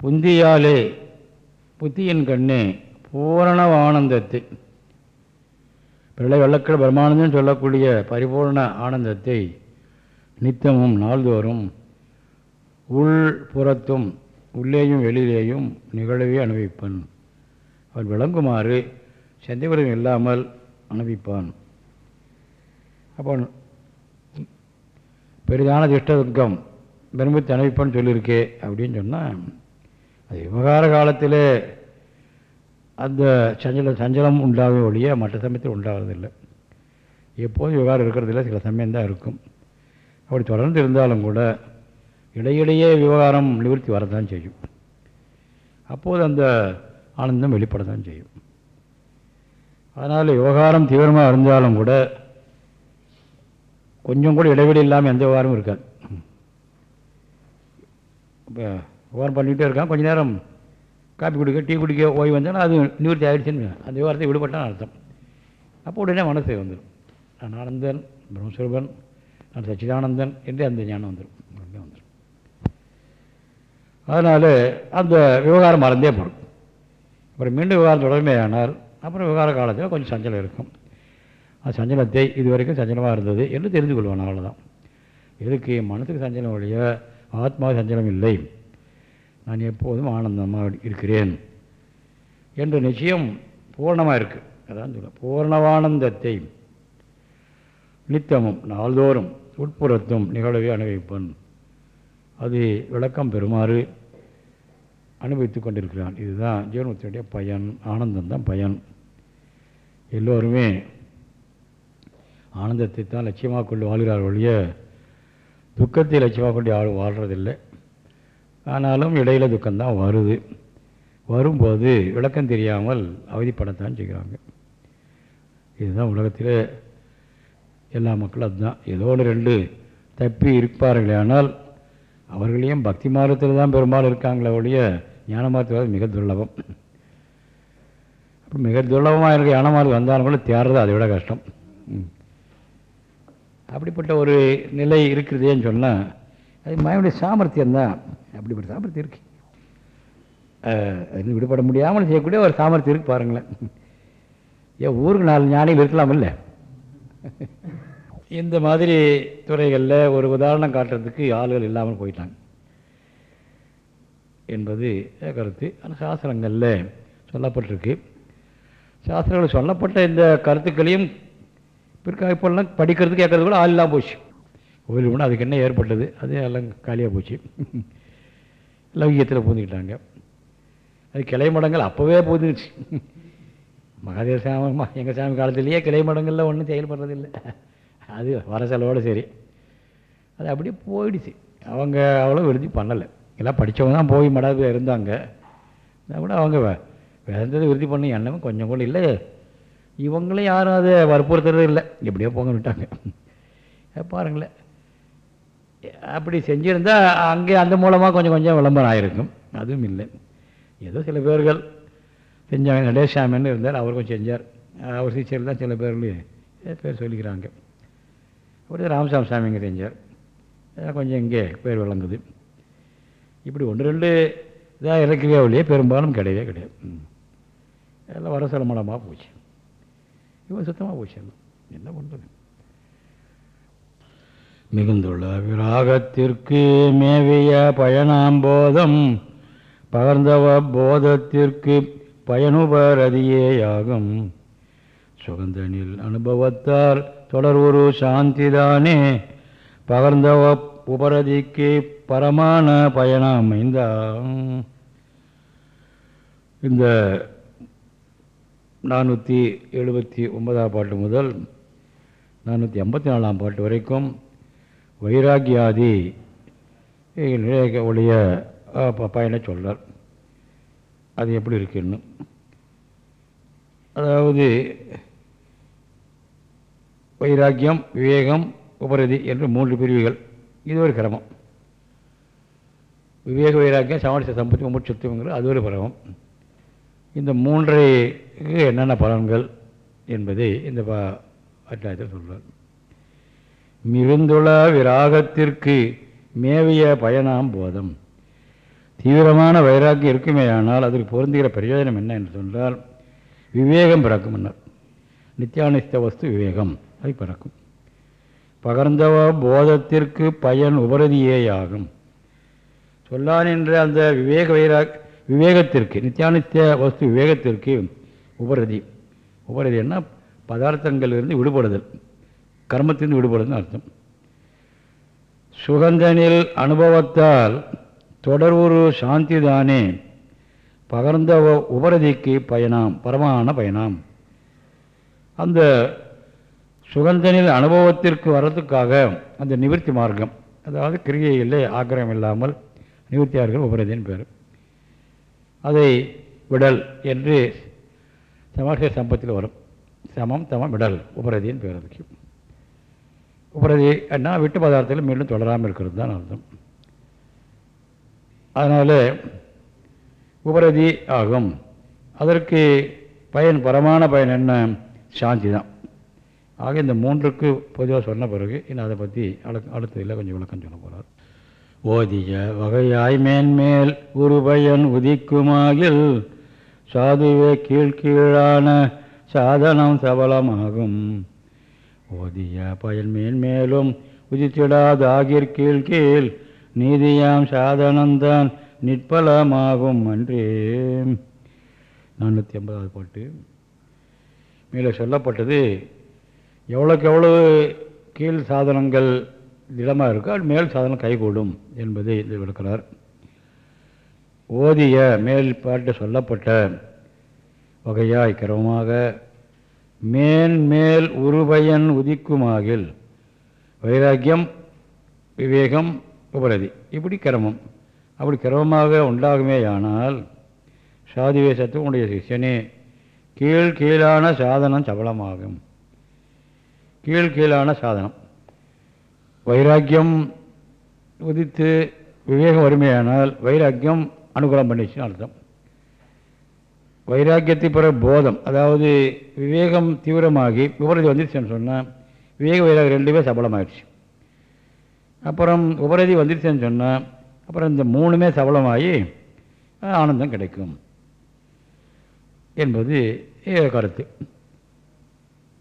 A: புந்தியாலே புத்தியின் கண்ணே பூரண ஆனந்தத்தை பிரளய வெள்ளக்கடல் பிரம்மானந்தம் சொல்லக்கூடிய பரிபூர்ண ஆனந்தத்தை நித்தமும் நாள்தோறும் உள் புறத்தும் உள்ளேயும் வெளியிலேயும் நிகழவே அனுபவிப்பன். அவன் விளங்குமாறு சந்தேகம் இல்லாமல் அனுபவிப்பான். அப்போ பெரிதான திஷ்டதுக்கம் பிரம்மத்தை அனுப்பிப்பான்னு சொல்லியிருக்கே அப்படின்னு சொன்னால் அது விவகார காலத்தில் அந்த சஞ்சல சஞ்சலம் உண்டாகவே ஒழிய மற்ற சமயத்தில் உண்டாகிறதில்லை எப்போதும் விவகாரம் இருக்கிறதில்ல சில சமயம்தான் இருக்கும். அப்படி தொடர்ந்து இருந்தாலும் கூட இடையிடையே விவகாரம் நிவர்த்தி வரதான் செய்யும். அப்போது அந்த ஆனந்தம் வெளிப்பட தான் செய்யும். அதனால் விவகாரம் தீவிரமாக இருந்தாலும் கூட கொஞ்சம் கூட இடைவெளி இல்லாமல் எந்த விவகாரமும் இருக்காது. இப்போ விவகாரம் பண்ணிகிட்டே இருக்கான். கொஞ்ச நேரம் காப்பி குடிக்க டீ குடிக்க ஓய்வு வந்தாலும் அது நிவர்த்தி ஆகிடுச்சுன்னு அந்த விவகாரத்தை விடுபட்டான் அர்த்தம். அப்போ உடனே மனசு வந்துடும் நான் ஆனந்தன் பிரம்மஸ்வரூபன் நான் சச்சிதானந்தன் என்று அந்த ஞானம் வந்துடும் உடனே வந்துடும் அதனால் அந்த விவகாரம் மறந்தே போடும். அப்புறம் மீண்டும் விவகாரம் தொடர்மையானால் அப்புறம் விவகார காலத்தில் கொஞ்சம் சஞ்சலம் இருக்கும். அந்த சஞ்சலத்தை இது வரைக்கும் சஞ்சலமாக இருந்தது என்று தெரிந்து கொள்வான் அவ்வளோதான் எதுக்கு மனசுக்கு சஞ்சலம் வழியாக ஆத்மா சஞ்சலம் இல்லை நான் எப்போதும் ஆனந்தமாக இருக்கிறேன். என்ற நிச்சயம் பூர்ணமாக இருக்குது அதான் சொல்ல பூர்ணவானந்தத்தை நித்தமும் நாள்தோறும் உட்புறத்தும் நிகழவே அனுபவிப்பன். அது விளக்கம் பெறுமாறு அனுபவித்து கொண்டிருக்கிறான். இதுதான் ஜீவன்முத்தினுடைய பயன். ஆனந்தந்தான் பயன். எல்லோருமே ஆனந்தத்தை தான் லட்சியமாக கொண்டு வாழ்கிறார் ஒழிய துக்கத்தை லட்சியமாக கொண்டு யாரும் வாழ்கிறதில்லை ஆனாலும் இடையில் துக்கம்தான் வருது. வரும்போது விளக்கம் தெரியாமல் அவதிப்படத்தான் செய்கிறாங்க. இதுதான் உலகத்தில் எல்லா மக்களும் அதுதான். ஏதோ ஒன்று ரெண்டு தப்பி இருப்பார்களே ஆனால் அவர்களையும் பக்தி மார்க்கத்தில் தான் பெரும்பாலும் இருக்காங்களே ஒழிய ஞான மார்க்கத்தில் மிக துர்லபம். அப்போ மிக துர்லபமாக இருக்க ஞான மார்க்கம் வந்தாலும் கூட தேர்றது அதை விட கஷ்டம். அப்படிப்பட்ட ஒரு நிலை இருக்கிறதேன்னு சொன்னால் அது மாயனுடைய சாமர்த்தியம் தான். அப்படிப்பட்ட சாமர்த்தியம் இருக்கு. அது விடுபட முடியாமல் செய்யக்கூடிய ஒரு சாமர்த்தியம் இருக்குது பாருங்களேன். ஏன் ஊருக்கு நாலு ஞானிகள் இருக்கலாம் இல்லை? இந்த மாதிரி துறைகளில் ஒரு உதாரணம் காட்டுறதுக்கு ஆளுகள் இல்லாமல் போயிட்டாங்க. என்பது கருத்து. ஆனால் சாஸ்திரங்களில் சொல்லப்பட்டிருக்கு. சாஸ்திரங்கள் சொல்லப்பட்ட இந்த கருத்துக்களையும் பிற்காக இப்போல்லாம் படிக்கிறது கேட்கறது கூட ஆள் இல்லாமல் போச்சு. கோயில் ஒன்று அதுக்கு என்ன ஏற்பட்டது? அது எல்லாம் காலியாக போச்சு. லௌகியத்தில் பூந்துக்கிட்டாங்க. அது கிளை மடங்கள் அப்போவே பூந்துச்சு மகாதேவ சாமி எங்கள் சாமி காலத்துலேயே கிளை மடங்களில் ஒன்றும் செயல்படுறதில்லை. அது வர செலவோடு சரி. அது அப்படியே போயிடுச்சு. அவங்க அவ்வளோ விருதி பண்ணலை. எல்லாம் படித்தவங்க தான் போய் மடாது இருந்தாங்க. கூட அவங்க வே- வேந்ததை பண்ண எண்ணமும் கொஞ்சம் கூட இல்லை இவங்களும் யாரும் அதை வற்புறுத்துறது இல்லை. எப்படியோ போங்க விட்டாங்க. பாருங்களேன். அப்படி செஞ்சுருந்தா அங்கே அந்த மூலமாக கொஞ்சம் கொஞ்சம் விளம்பரம் ஆகிருக்கும் அதுவும் இல்லை. ஏதோ சில பேர்கள் செஞ்சாங்க நடேசாமின்னு இருந்தார் அவருக்கும் கொஞ்சம் செஞ்சார். அவர் டீச்சர் தான் சில பேர்கள் பேர் சொல்லிக்கிறாங்க. அப்படி ராமசாமி சாமிங்க செஞ்சார். கொஞ்சம் இங்கே பேர் விளங்குது. இப்படி ஒன்று ரெண்டு இதாக இறக்கவே ஒழிய பெரும்பாலும் கிடையவே கிடையாது. எல்லாம் வர மூலமாக போச்சு. இவன் சுத்தமாக போச்சு என்ன பண்ணுறது மிகுந்துள்ள விராகத்திற்கு மேவிய பயனாம்போதம் பகர்ந்தவ போதத்திற்கு பயனுபரதியேயாகும். சுகந்தனில் அனுபவத்தால் தொடர்வுரு சாந்திதானே பகர்ந்தவ உபரதிக்கு பரமான பயணமைந்தான் இந்த நானூற்றி எழுபத்தி ஒன்பதாம் பாட்டு முதல் நானூற்றி ஐம்பத்தி நாலாம் பாட்டு வரைக்கும் வைராகியாதி நிலைய உடைய ப- பயனை சொல்கிறார் அது எப்படி இருக்குன்னு அதாவது வைராக்கியம் விவேகம் உபரதி என்று மூன்று பிரிவுகள். இது ஒரு கிரமம். விவேக வைராக்கியம் சமாளித்த சம்பத்தி மும்முட்சத்துவங்கிறது அது ஒரு கிரமம். இந்த மூன்றைக்கு என்னென்ன பலன்கள் என்பதை இந்த ப அத்தியாயத்தில் சொல்கிறார் மிருந்துள விராகத்திற்கு மேவிய பயனாம் போதம். தீவிரமான வைராக்கியம் இருக்குமேயானால் அதற்கு பொருந்துகிற பிரயோஜனம் என்ன என்று சொன்னால் விவேகம் பிறக்கும் என்ன நித்தியானிஷ்ட வஸ்து விவேகம் அது பிறக்கும். பகர்ந்தவ போதத்திற்கு பயன் உபரதியேயாகும். சொல்லான் என்ற அந்த விவேக வைராக் விவேகத்திற்கு நித்தியானித்திய வஸ்து விவேகத்திற்கு உபரதி. உபரதி என்ன? பதார்த்தங்களிலிருந்து விடுபடுதல். கர்மத்திலிருந்து விடுபடுதல்னு அர்த்தம். சுகந்தனில் அனுபவத்தால் தொடர்வுரு சாந்திதானே. பகர்ந்த உ- உபரதிக்கு பயணம் பரமான பயணம் அந்த சுகந்தனில் அனுபவத்திற்கு வர்றதுக்காக அந்த நிவர்த்தி மார்க்கம் அதாவது கிரியையிலே ஆக்கிரகம் இல்லாமல் நிவர்த்தியார்கள் உபரதின்னு பேர். அதை விடல் என்று சமாசிய சம்பத்தில் வரும். சமம் தமம் விடல். உபரதின்னு பேர் அதுக்கு உபரதி என்ன விட்டு பதார்த்தத்தில் மீண்டும் தொடராமல் இருக்கிறது தான் அர்த்தம். அதனால் உபரதி ஆகும். அதற்கு பயன் பரமான பயன் என்ன? சாந்தி தான். ஆக இந்த மூன்றுக்கு பொதுவாக சொன்ன பிறகு இன்னும் அதை பற்றி அடுத்த அடுத்ததில் கொஞ்சம் விளக்கம் சொல்ல போகிறார் ஓதிய வகையாய் மேன்மேல் உருபயன் உதிக்குமாகில் சாதுவே கீழ்கீழான சாதனம் சபலமாகும். ஓதிய பயன் மேன்மேலும் உதித்திடாதாகிற் கீழ் கீழ் நீதியாம் சாதனந்தான் நிற்பலமாகும் அன்றே. நானூற்றி ஐம்பதாவது பாட்டு. மேலே சொல்லப்பட்டது எவ்வளோக்கு எவ்வளவு கீழ் சாதனங்கள் திடமாக இருக்கோ அது மேல் சாதனம் கைகூடும் என்பதை இது விளக்கிறார். ஓதிய மேல் பாட்டு சொல்லப்பட்ட வகையாய் கிரமமாக மேன்மேல் உருபயன் உதிக்குமாகில் வைராக்கியம் விவேகம் உபரதி. இப்படி கிரமம். அப்படி கிரமமாக உண்டாகுமேயானால் சாதிவேசத்து உடைய சிஷியனே கீழ் கீழான சாதனம் சபலமாகும். கீழ் கீழான சாதனம். வைராக்கியம் உதித்து விவேகம் வறுமையானால் வைராக்கியம் அனுகூலம் பண்ணிச்சுன்னு அர்த்தம். வைராக்கியத்தை பிற போதம் அதாவது விவேகம் தீவிரமாகி உபரதி வந்துருச்சுன்னு சொன்னால் விவேக வைராகம் ரெண்டுமே சபலமாயிடுச்சு. அப்புறம் உபரதி வந்துருச்சுன்னு சொன்னால் அப்புறம் இந்த மூணுமே சபலமாகி ஆனந்தம் கிடைக்கும் என்பது கருத்து.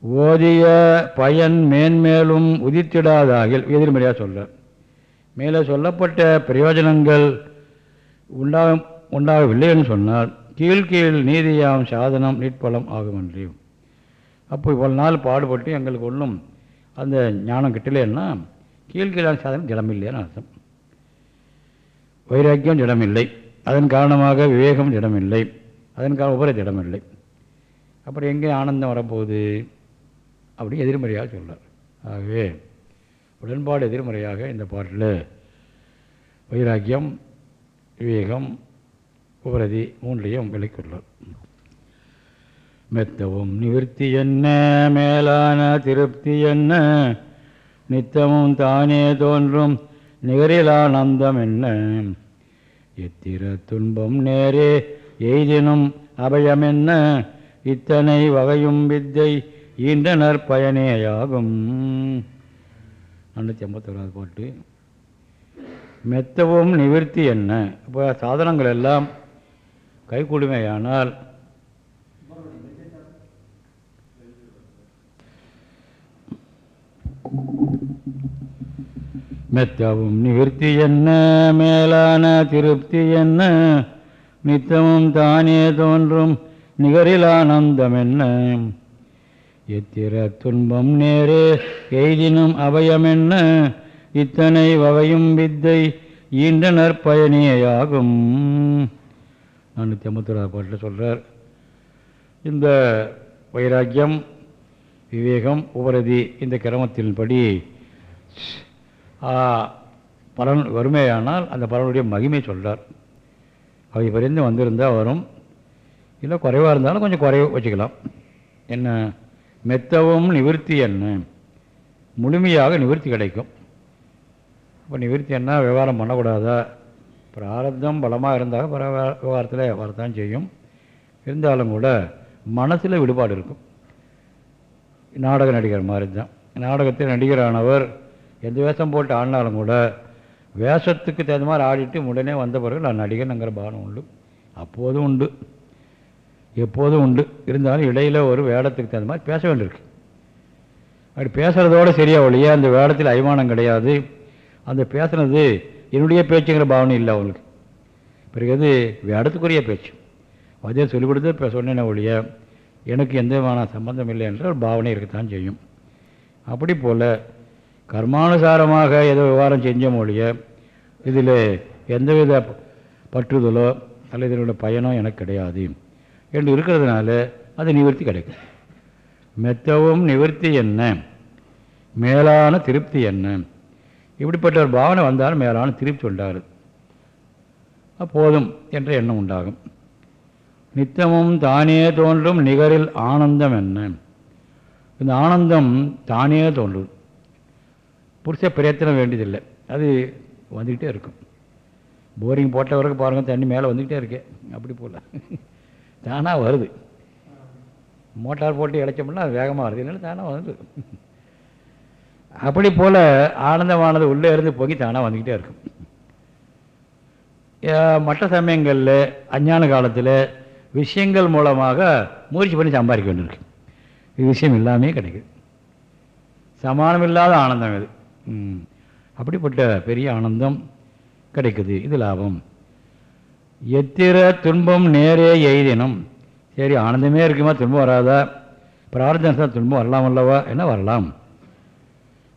A: ஓதிய பயன் மேன்மேலும் உதித்திடாதாகில். எதிர்மறையாக சொல்ல மேலே சொல்லப்பட்ட பிரயோஜனங்கள் உண்டாக உண்டாகவில்லைன்னு சொன்னால் கீழ் கீழ் நீதியாம் சாதனம் நீட்பலம் ஆகுமன்றி. அப்போ இவ்வளோ நாள் பாடுபட்டு எங்களுக்கு ஒன்றும் அந்த ஞானம் கிட்டலேன்னா கீழ் கீழான சாதனம் திடமில்லைன்னு அர்த்தம். வைராக்கியம் திடமில்லை அதன் காரணமாக விவேகம் திடமில்லை அதன் காரணம் உபரி திடமில்லை அப்புறம் எங்கே ஆனந்தம் வரப்போகுது? அப்படி எதிர்மறையாக சொல்கிறார் ஆகவே உடன்பாடு எதிர்மறையாக இந்த பாட்டில் வைராக்கியம் விவேகம் உபரதி மூன்றையும் விளக்கியுள்ளார். மெத்தவும் நிவர்த்தி என்ன மேலான திருப்தி என்ன நித்தமும் தானே தோன்றும் நிகரிலானந்தம் என்ன? எத்திர துன்பம் நேரே எய்தினும் அபயம் என்ன? இத்தனை வகையும் வித்தை ஈண்டனர் பயனேயாகும். நானூற்றி ஐம்பத்தோராது பாட்டு மெத்தவும் நிவர்த்தி என்ன? இப்போ சாதனங்கள் எல்லாம் கைகூடுமையானால் மெத்தவும் நிவர்த்தி என்ன? மேலான திருப்தி என்ன? நித்தமும் தானே தோன்றும் நிகரில் ஆனந்தம் என்ன? எத்திர துன்பம் நேரே எய்தினும் அபயமென்ன இத்தனை வகையும் வித்தை ஈன்ற பயணியாகும் நானூற்றி ஐம்பத்தோராவது பாட்டில் சொல்கிறார் இந்த வைராக்கியம் விவேகம் உபரதி இந்த கிரமத்தின்படி பலன் வறுமையானால் அந்த பலனுடைய மகிமை சொல்கிறார் அவை பரிந்து வந்திருந்தால் வரும். இல்லை குறைவாக இருந்தாலும் கொஞ்சம் குறைவு வச்சுக்கலாம். என்ன? மெத்தவும் நிவிருத்தி என்ன? முழுமையாக நிவிருத்தி கிடைக்கும். இப்போ நிவிருத்தி என்ன? விவகாரம் பண்ணக்கூடாதா? பிராரப்தம் பலமாக இருந்தால் பிற விவகாரத்தில் வரத்தான் செய்யும். இருந்தாலும் கூட மனசில் விடுபாடு இருக்கும். நாடக நடிகர் மாதிரி தான் நாடகத்தில் நடிகரானவர் எந்த வேஷம் போட்டு ஆடினாலும் கூட வேஷத்துக்கு தகுந்த மாதிரி ஆடிட்டு உடனே வந்த பிறகு நான் நடிகனுங்கிற பானம் உண்டு. அப்போதும் உண்டு. எப்போதும் உண்டு. இருந்தாலும் இடையில் ஒரு வேடத்துக்கு தகுந்த மாதிரி பேச வேண்டியிருக்கு. அப்படி பேசுகிறதோட சரியா ஒழிய அந்த வேடத்தில் அபிமானம் கிடையாது. அந்த பேசுனது என்னுடைய பேச்சுங்கிற பாவனை இல்லை அவங்களுக்கு. பிறகு அது வேடத்துக்குரிய பேச்சு. அதே சொல்லிக் கொடுத்து இப்போ சொன்னேன் ஒழிய எனக்கு எந்த விதமான சம்பந்தம் இல்லை என்ற ஒரு பாவனை இருக்கத்தான் செய்யும். அப்படி போல் கர்மானுசாரமாக ஏதோ விவகாரம் செஞ்ச மொழிய இதில் எந்தவித பற்றுதலோ அல்லது இதனுடைய பயனோ எனக்கு கிடையாது. என்று இருக்கிறதுனால அது நிவர்த்தி கிடைக்கும். மெத்தவும் நிவர்த்தி என்ன? மேலான திருப்தி என்ன? இப்படிப்பட்ட ஒரு பாவனை வந்தாலும் மேலான திருப்தி உண்டாகுது. போதும் என்ற எண்ணம் உண்டாகும். நித்தமும் தானே தோன்றும் நிகரில் ஆனந்தம் என்ன? இந்த ஆனந்தம் தானே தோன்றும். புருஷ பிரயத்தனம் வேண்டியதில்லை. அது வந்துக்கிட்டே இருக்கும். போரிங் போட்டவருக்கு பாருங்கள் தண்ணி மேலே வந்துக்கிட்டே இருக்கேன் அப்படி போகல தானாக வருது. மோட்டார் போட்டு இழைச்சோம்னா அது வேகமாக வருது. இல்லைன்னா தானாக வருது. அப்படி போல் ஆனந்தமானது உள்ளே இருந்து பொங்கி தானாக வந்துக்கிட்டே இருக்கும். மற்ற சமயங்களில் அஞ்ஞான காலத்தில் விஷயங்கள் மூலமாக முயற்சி பண்ணி சம்பாதிக்க வேண்டியிருக்கு இது விஷயம் இல்லாமே கிடைக்குது. சமானம் இல்லாத ஆனந்தம் இது. ம். அப்படிப்பட்ட பெரிய ஆனந்தம் கிடைக்குது. இது லாபம். எத்திர துன்பம் நேரே எய்தினும். சரி ஆனந்தமே இருக்குமா? துன்பம் வராதா? பிரார்த்தனை துன்பம் வரலாம் அல்லவா? என்ன வரலாம்?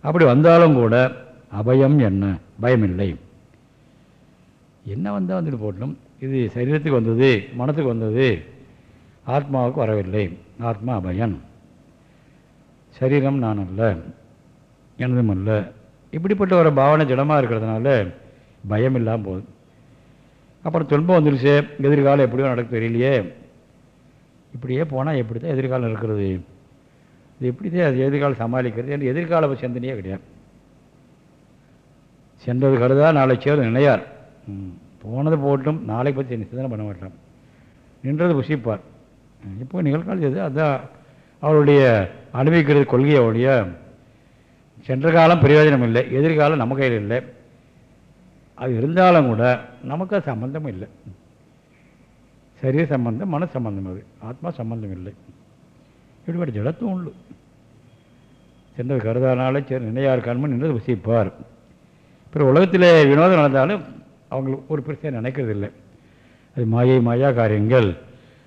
A: அப்படி வந்தாலும் கூட அபயம் என்ன? பயமில்லை என்ன வந்தால் வந்துட்டு போட்டணும் இது சரீரத்துக்கு வந்தது மனத்துக்கு வந்தது ஆத்மாவுக்கு வரவில்லை. ஆத்மா அபயன். சரீரம் நான் அல்ல எனதும் அல்ல. இப்படிப்பட்ட ஒரு பாவனை திடமாக இருக்கிறதுனால பயம் இல்லாமல் போகுது. அப்புறம் துன்பம் வந்துருச்சு எதிர்காலம் எப்படியோ நடக்க தெரியலையே. இப்படியே போனால் எப்படி தான் எதிர்காலம் இருக்கிறது? இது எப்படி தான் அது எதிர்காலம் சமாளிக்கிறது என்று எதிர்கால சிந்தனையே கிடையாது. சென்றது கருதா நாளை சேர்ந்து நினையார். ம். போனது போட்டும் நாளை பற்றி சிந்தனை பண்ண மாட்டான் நின்றது புசிப்பார். இப்போ நிகழ்காலம் எது அதான் அவருடைய அனுபவிக்கிறது கொள்கையோடைய சென்ற காலம் பிரயோஜனம் இல்லை எதிர்காலம் நம்ம கையில் இல்லை. அது இருந்தாலும் கூட நமக்கு அது சம்மந்தம் இல்லை. சரீர சம்பந்தம் மன சம்பந்தம் அது. ஆத்மா சம்பந்தம் இல்லை. இப்படிப்பட்ட ஜடத்தும் உண்டு. சென்றது கருதானாலே சரி நினையார் கண்மன் நின்றது வசிப்பார். பிற உலகத்தில் வினோதம் நடந்தாலும் அவங்களுக்கு ஒரு பிரச்சனை நினைக்கிறது இல்லை அது மாயை மாயா காரியங்கள்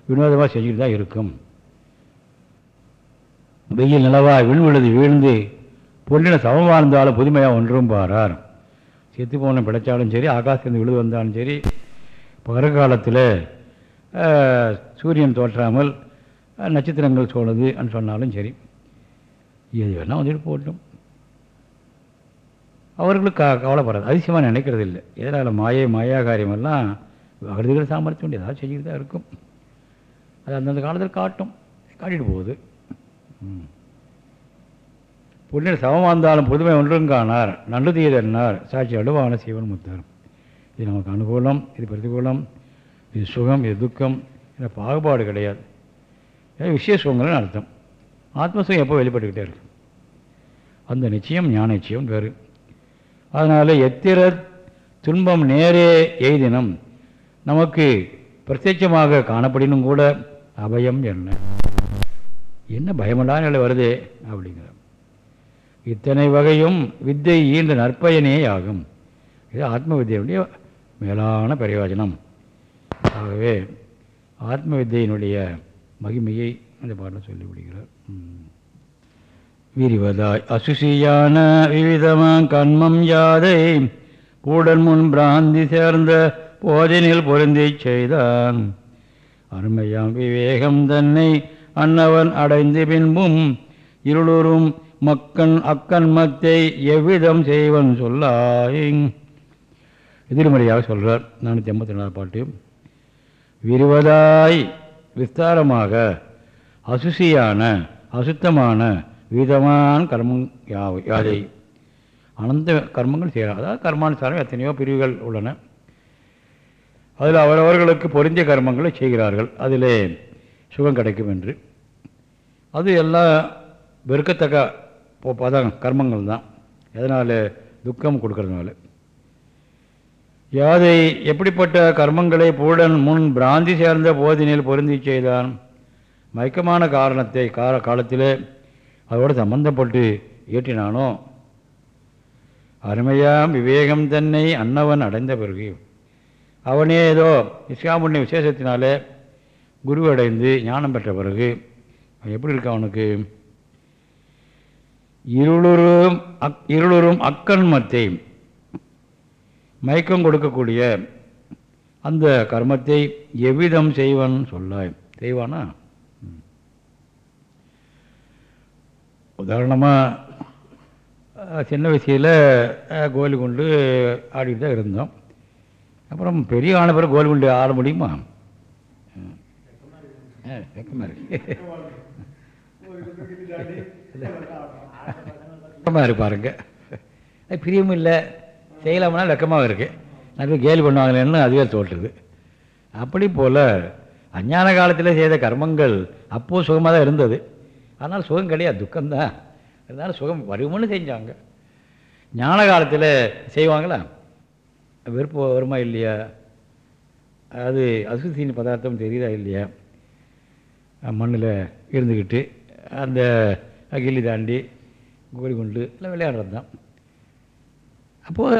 A: வினோதமாக செஞ்சுட்டு தான் இருக்கும். வெயில் நிலவாக விண் விழுது வீழ்ந்து பொன்னின சமமாக இருந்தாலும் புதுமையாக ஒன்றும் பாரார். செத்து போன பிழைச்சாலும் சரி ஆகாசத்திலிருந்து விழுது வந்தாலும் சரி பகற்காலத்தில் சூரியன் தோற்றாமல் நட்சத்திரங்கள் நட்சத்திரங்கள் அனு சொன்னாலும் சரி எது வேணால் வந்துட்டு போட்டும். அவர்களுக்கு கவலைப்படாது அதிசயமாக நினைக்கிறது இல்லை எதனால் மாயை மாயா காரியமெல்லாம் அகதிகிற சாமர்த்தியம் உண்டு ஏதாவது செஞ்சுக்கிட்டு தான் இருக்கும். அது அந்தந்த காலத்தில் காட்டும் காட்டிட்டு போகுது. ம். புண்ணிய சமமாந்தாலும் புதுமை ஒன்றும் காணார் நன்று தீயது சாட்சி அடுவான சிவன் முத்தார். இது நமக்கு அனுகூலம் இது பிரதிகூலம் இது சுகம் இது துக்கம் இந்த பாகுபாடு கிடையாது. விஷய சுகங்கள்னு அர்த்தம். ஆத்மசுகம் எப்போ வெளிப்பட்டுக்கிட்டே இருக்கும் அந்த நிச்சயம் ஞான நிச்சயம் வேறு. அதனால் எத்திர துன்பம் நேரே எய்தினம் நமக்கு பிரத்யட்சமாக காணப்படினும் கூட அபயம் என்ன? என்ன பயமில்லாத நிலை வருதே அப்படிங்கிற இத்தனை வகையும் வித்தை ஈன்ற நற்பயனே ஆகும் இது ஆத்ம வித்தியனுடைய மேலான பிரயோஜனம். ஆகவே ஆத்ம வித்தியினுடைய மகிமையை அந்த பாட்டில் சொல்லி விடுகிறார் விரிவதாய் அசுசியான விவிதமாம் கண்மம் யாதை கூடன் முன் பிராந்தி சேர்ந்த போதினில் பொருந்தி செய்தான். அருமையாம் விவேகம் தன்னை அன்னவன் அடைந்து பின்பும் இருளுறும் மக்கன் அக்கண்மத்தை எவ்விதம் செய்வன் சொல்லாய். எதிர்மறையாக சொல்கிறார் நானூற்றி ஐம்பத்தி ரெண்டாவது பாட்டு. விரிவதாய் விஸ்தாரமாக அசுசியான அசுத்தமான விதமான கர்மம் யாவை யாதை? அனந்த கர்மங்கள் செய்கிறார் அதாவது கர்மானுசாரம் எத்தனையோ பிரிவுகள் உள்ளன. அதில் அவரவர்களுக்கு பொருந்திய கர்மங்களை செய்கிறார்கள். அதிலே சுகம் கிடைக்கும் என்று. அது எல்லாம் வெறுக்கத்தக்க பதம் கர்மங்கள் தான். எதனால்? துக்கம் கொடுக்கறதுனால. யாதை எப்படிப்பட்ட கர்மங்களை பூடன் முன் பிராந்தி சேர்ந்த போதினில் பொருந்தி செய்தான்? மயக்கமான காரணத்தை கால காலத்தில் அதோடு சம்பந்தப்பட்டு இயற்றினானோ? அருமையாம் விவேகம் தன்னை அன்னவன் அடைந்த பிறகு அவனே ஏதோ இஸ்லாமுடைய விசேஷத்தினாலே குருவடைந்து ஞானம் பெற்ற பிறகு எப்படி இருக்கான் அவனுக்கு? இருளுறும் அக் இருளுறும் அக்கண்மத்தை மயக்கம் கொடுக்கக்கூடிய அந்த கர்மத்தை எவ்விதம் செய்வன் சொல்லாய். செய்வானா. உதாரணமாக சின்ன வயசில் கோலி கொண்டு ஆடிட்டு தான் இருந்தோம். அப்புறம் பெரிய ஆன பிறகு கோலி கொண்டு ஆட முடியுமா? ம். ஆ, வெக்கமா இருக்கு. <laughs> <laughs> வெக்கமாக இருப்பாருங்க அது பிரியமும் இல்லை. செய்யலாமனால் வெக்கமாக இருக்குது நிறைய கேலி பண்ணுவாங்களேன்னு அதுவே தோற்றுது. அப்படி போல் அஞ்ஞான காலத்தில் செய்த கர்மங்கள் அப்போது சுகமாக தான் இருந்தது. ஆனால் சுகம் கிடையாது துக்கம்தான். இருந்தாலும் சுகம் வருமுன்னு செஞ்சாங்க. ஞான காலத்தில் செய்வாங்களா? வெறுப்பு வருமா இல்லையா? அது அசுத்தீன் பதார்த்தம் தெரியுதா இல்லையா? மண்ணில் இருந்துக்கிட்டு அந்த கில்லி தாண்டி கோலி குண்டு எல்லாம் விளையாடுறது தான் அப்போது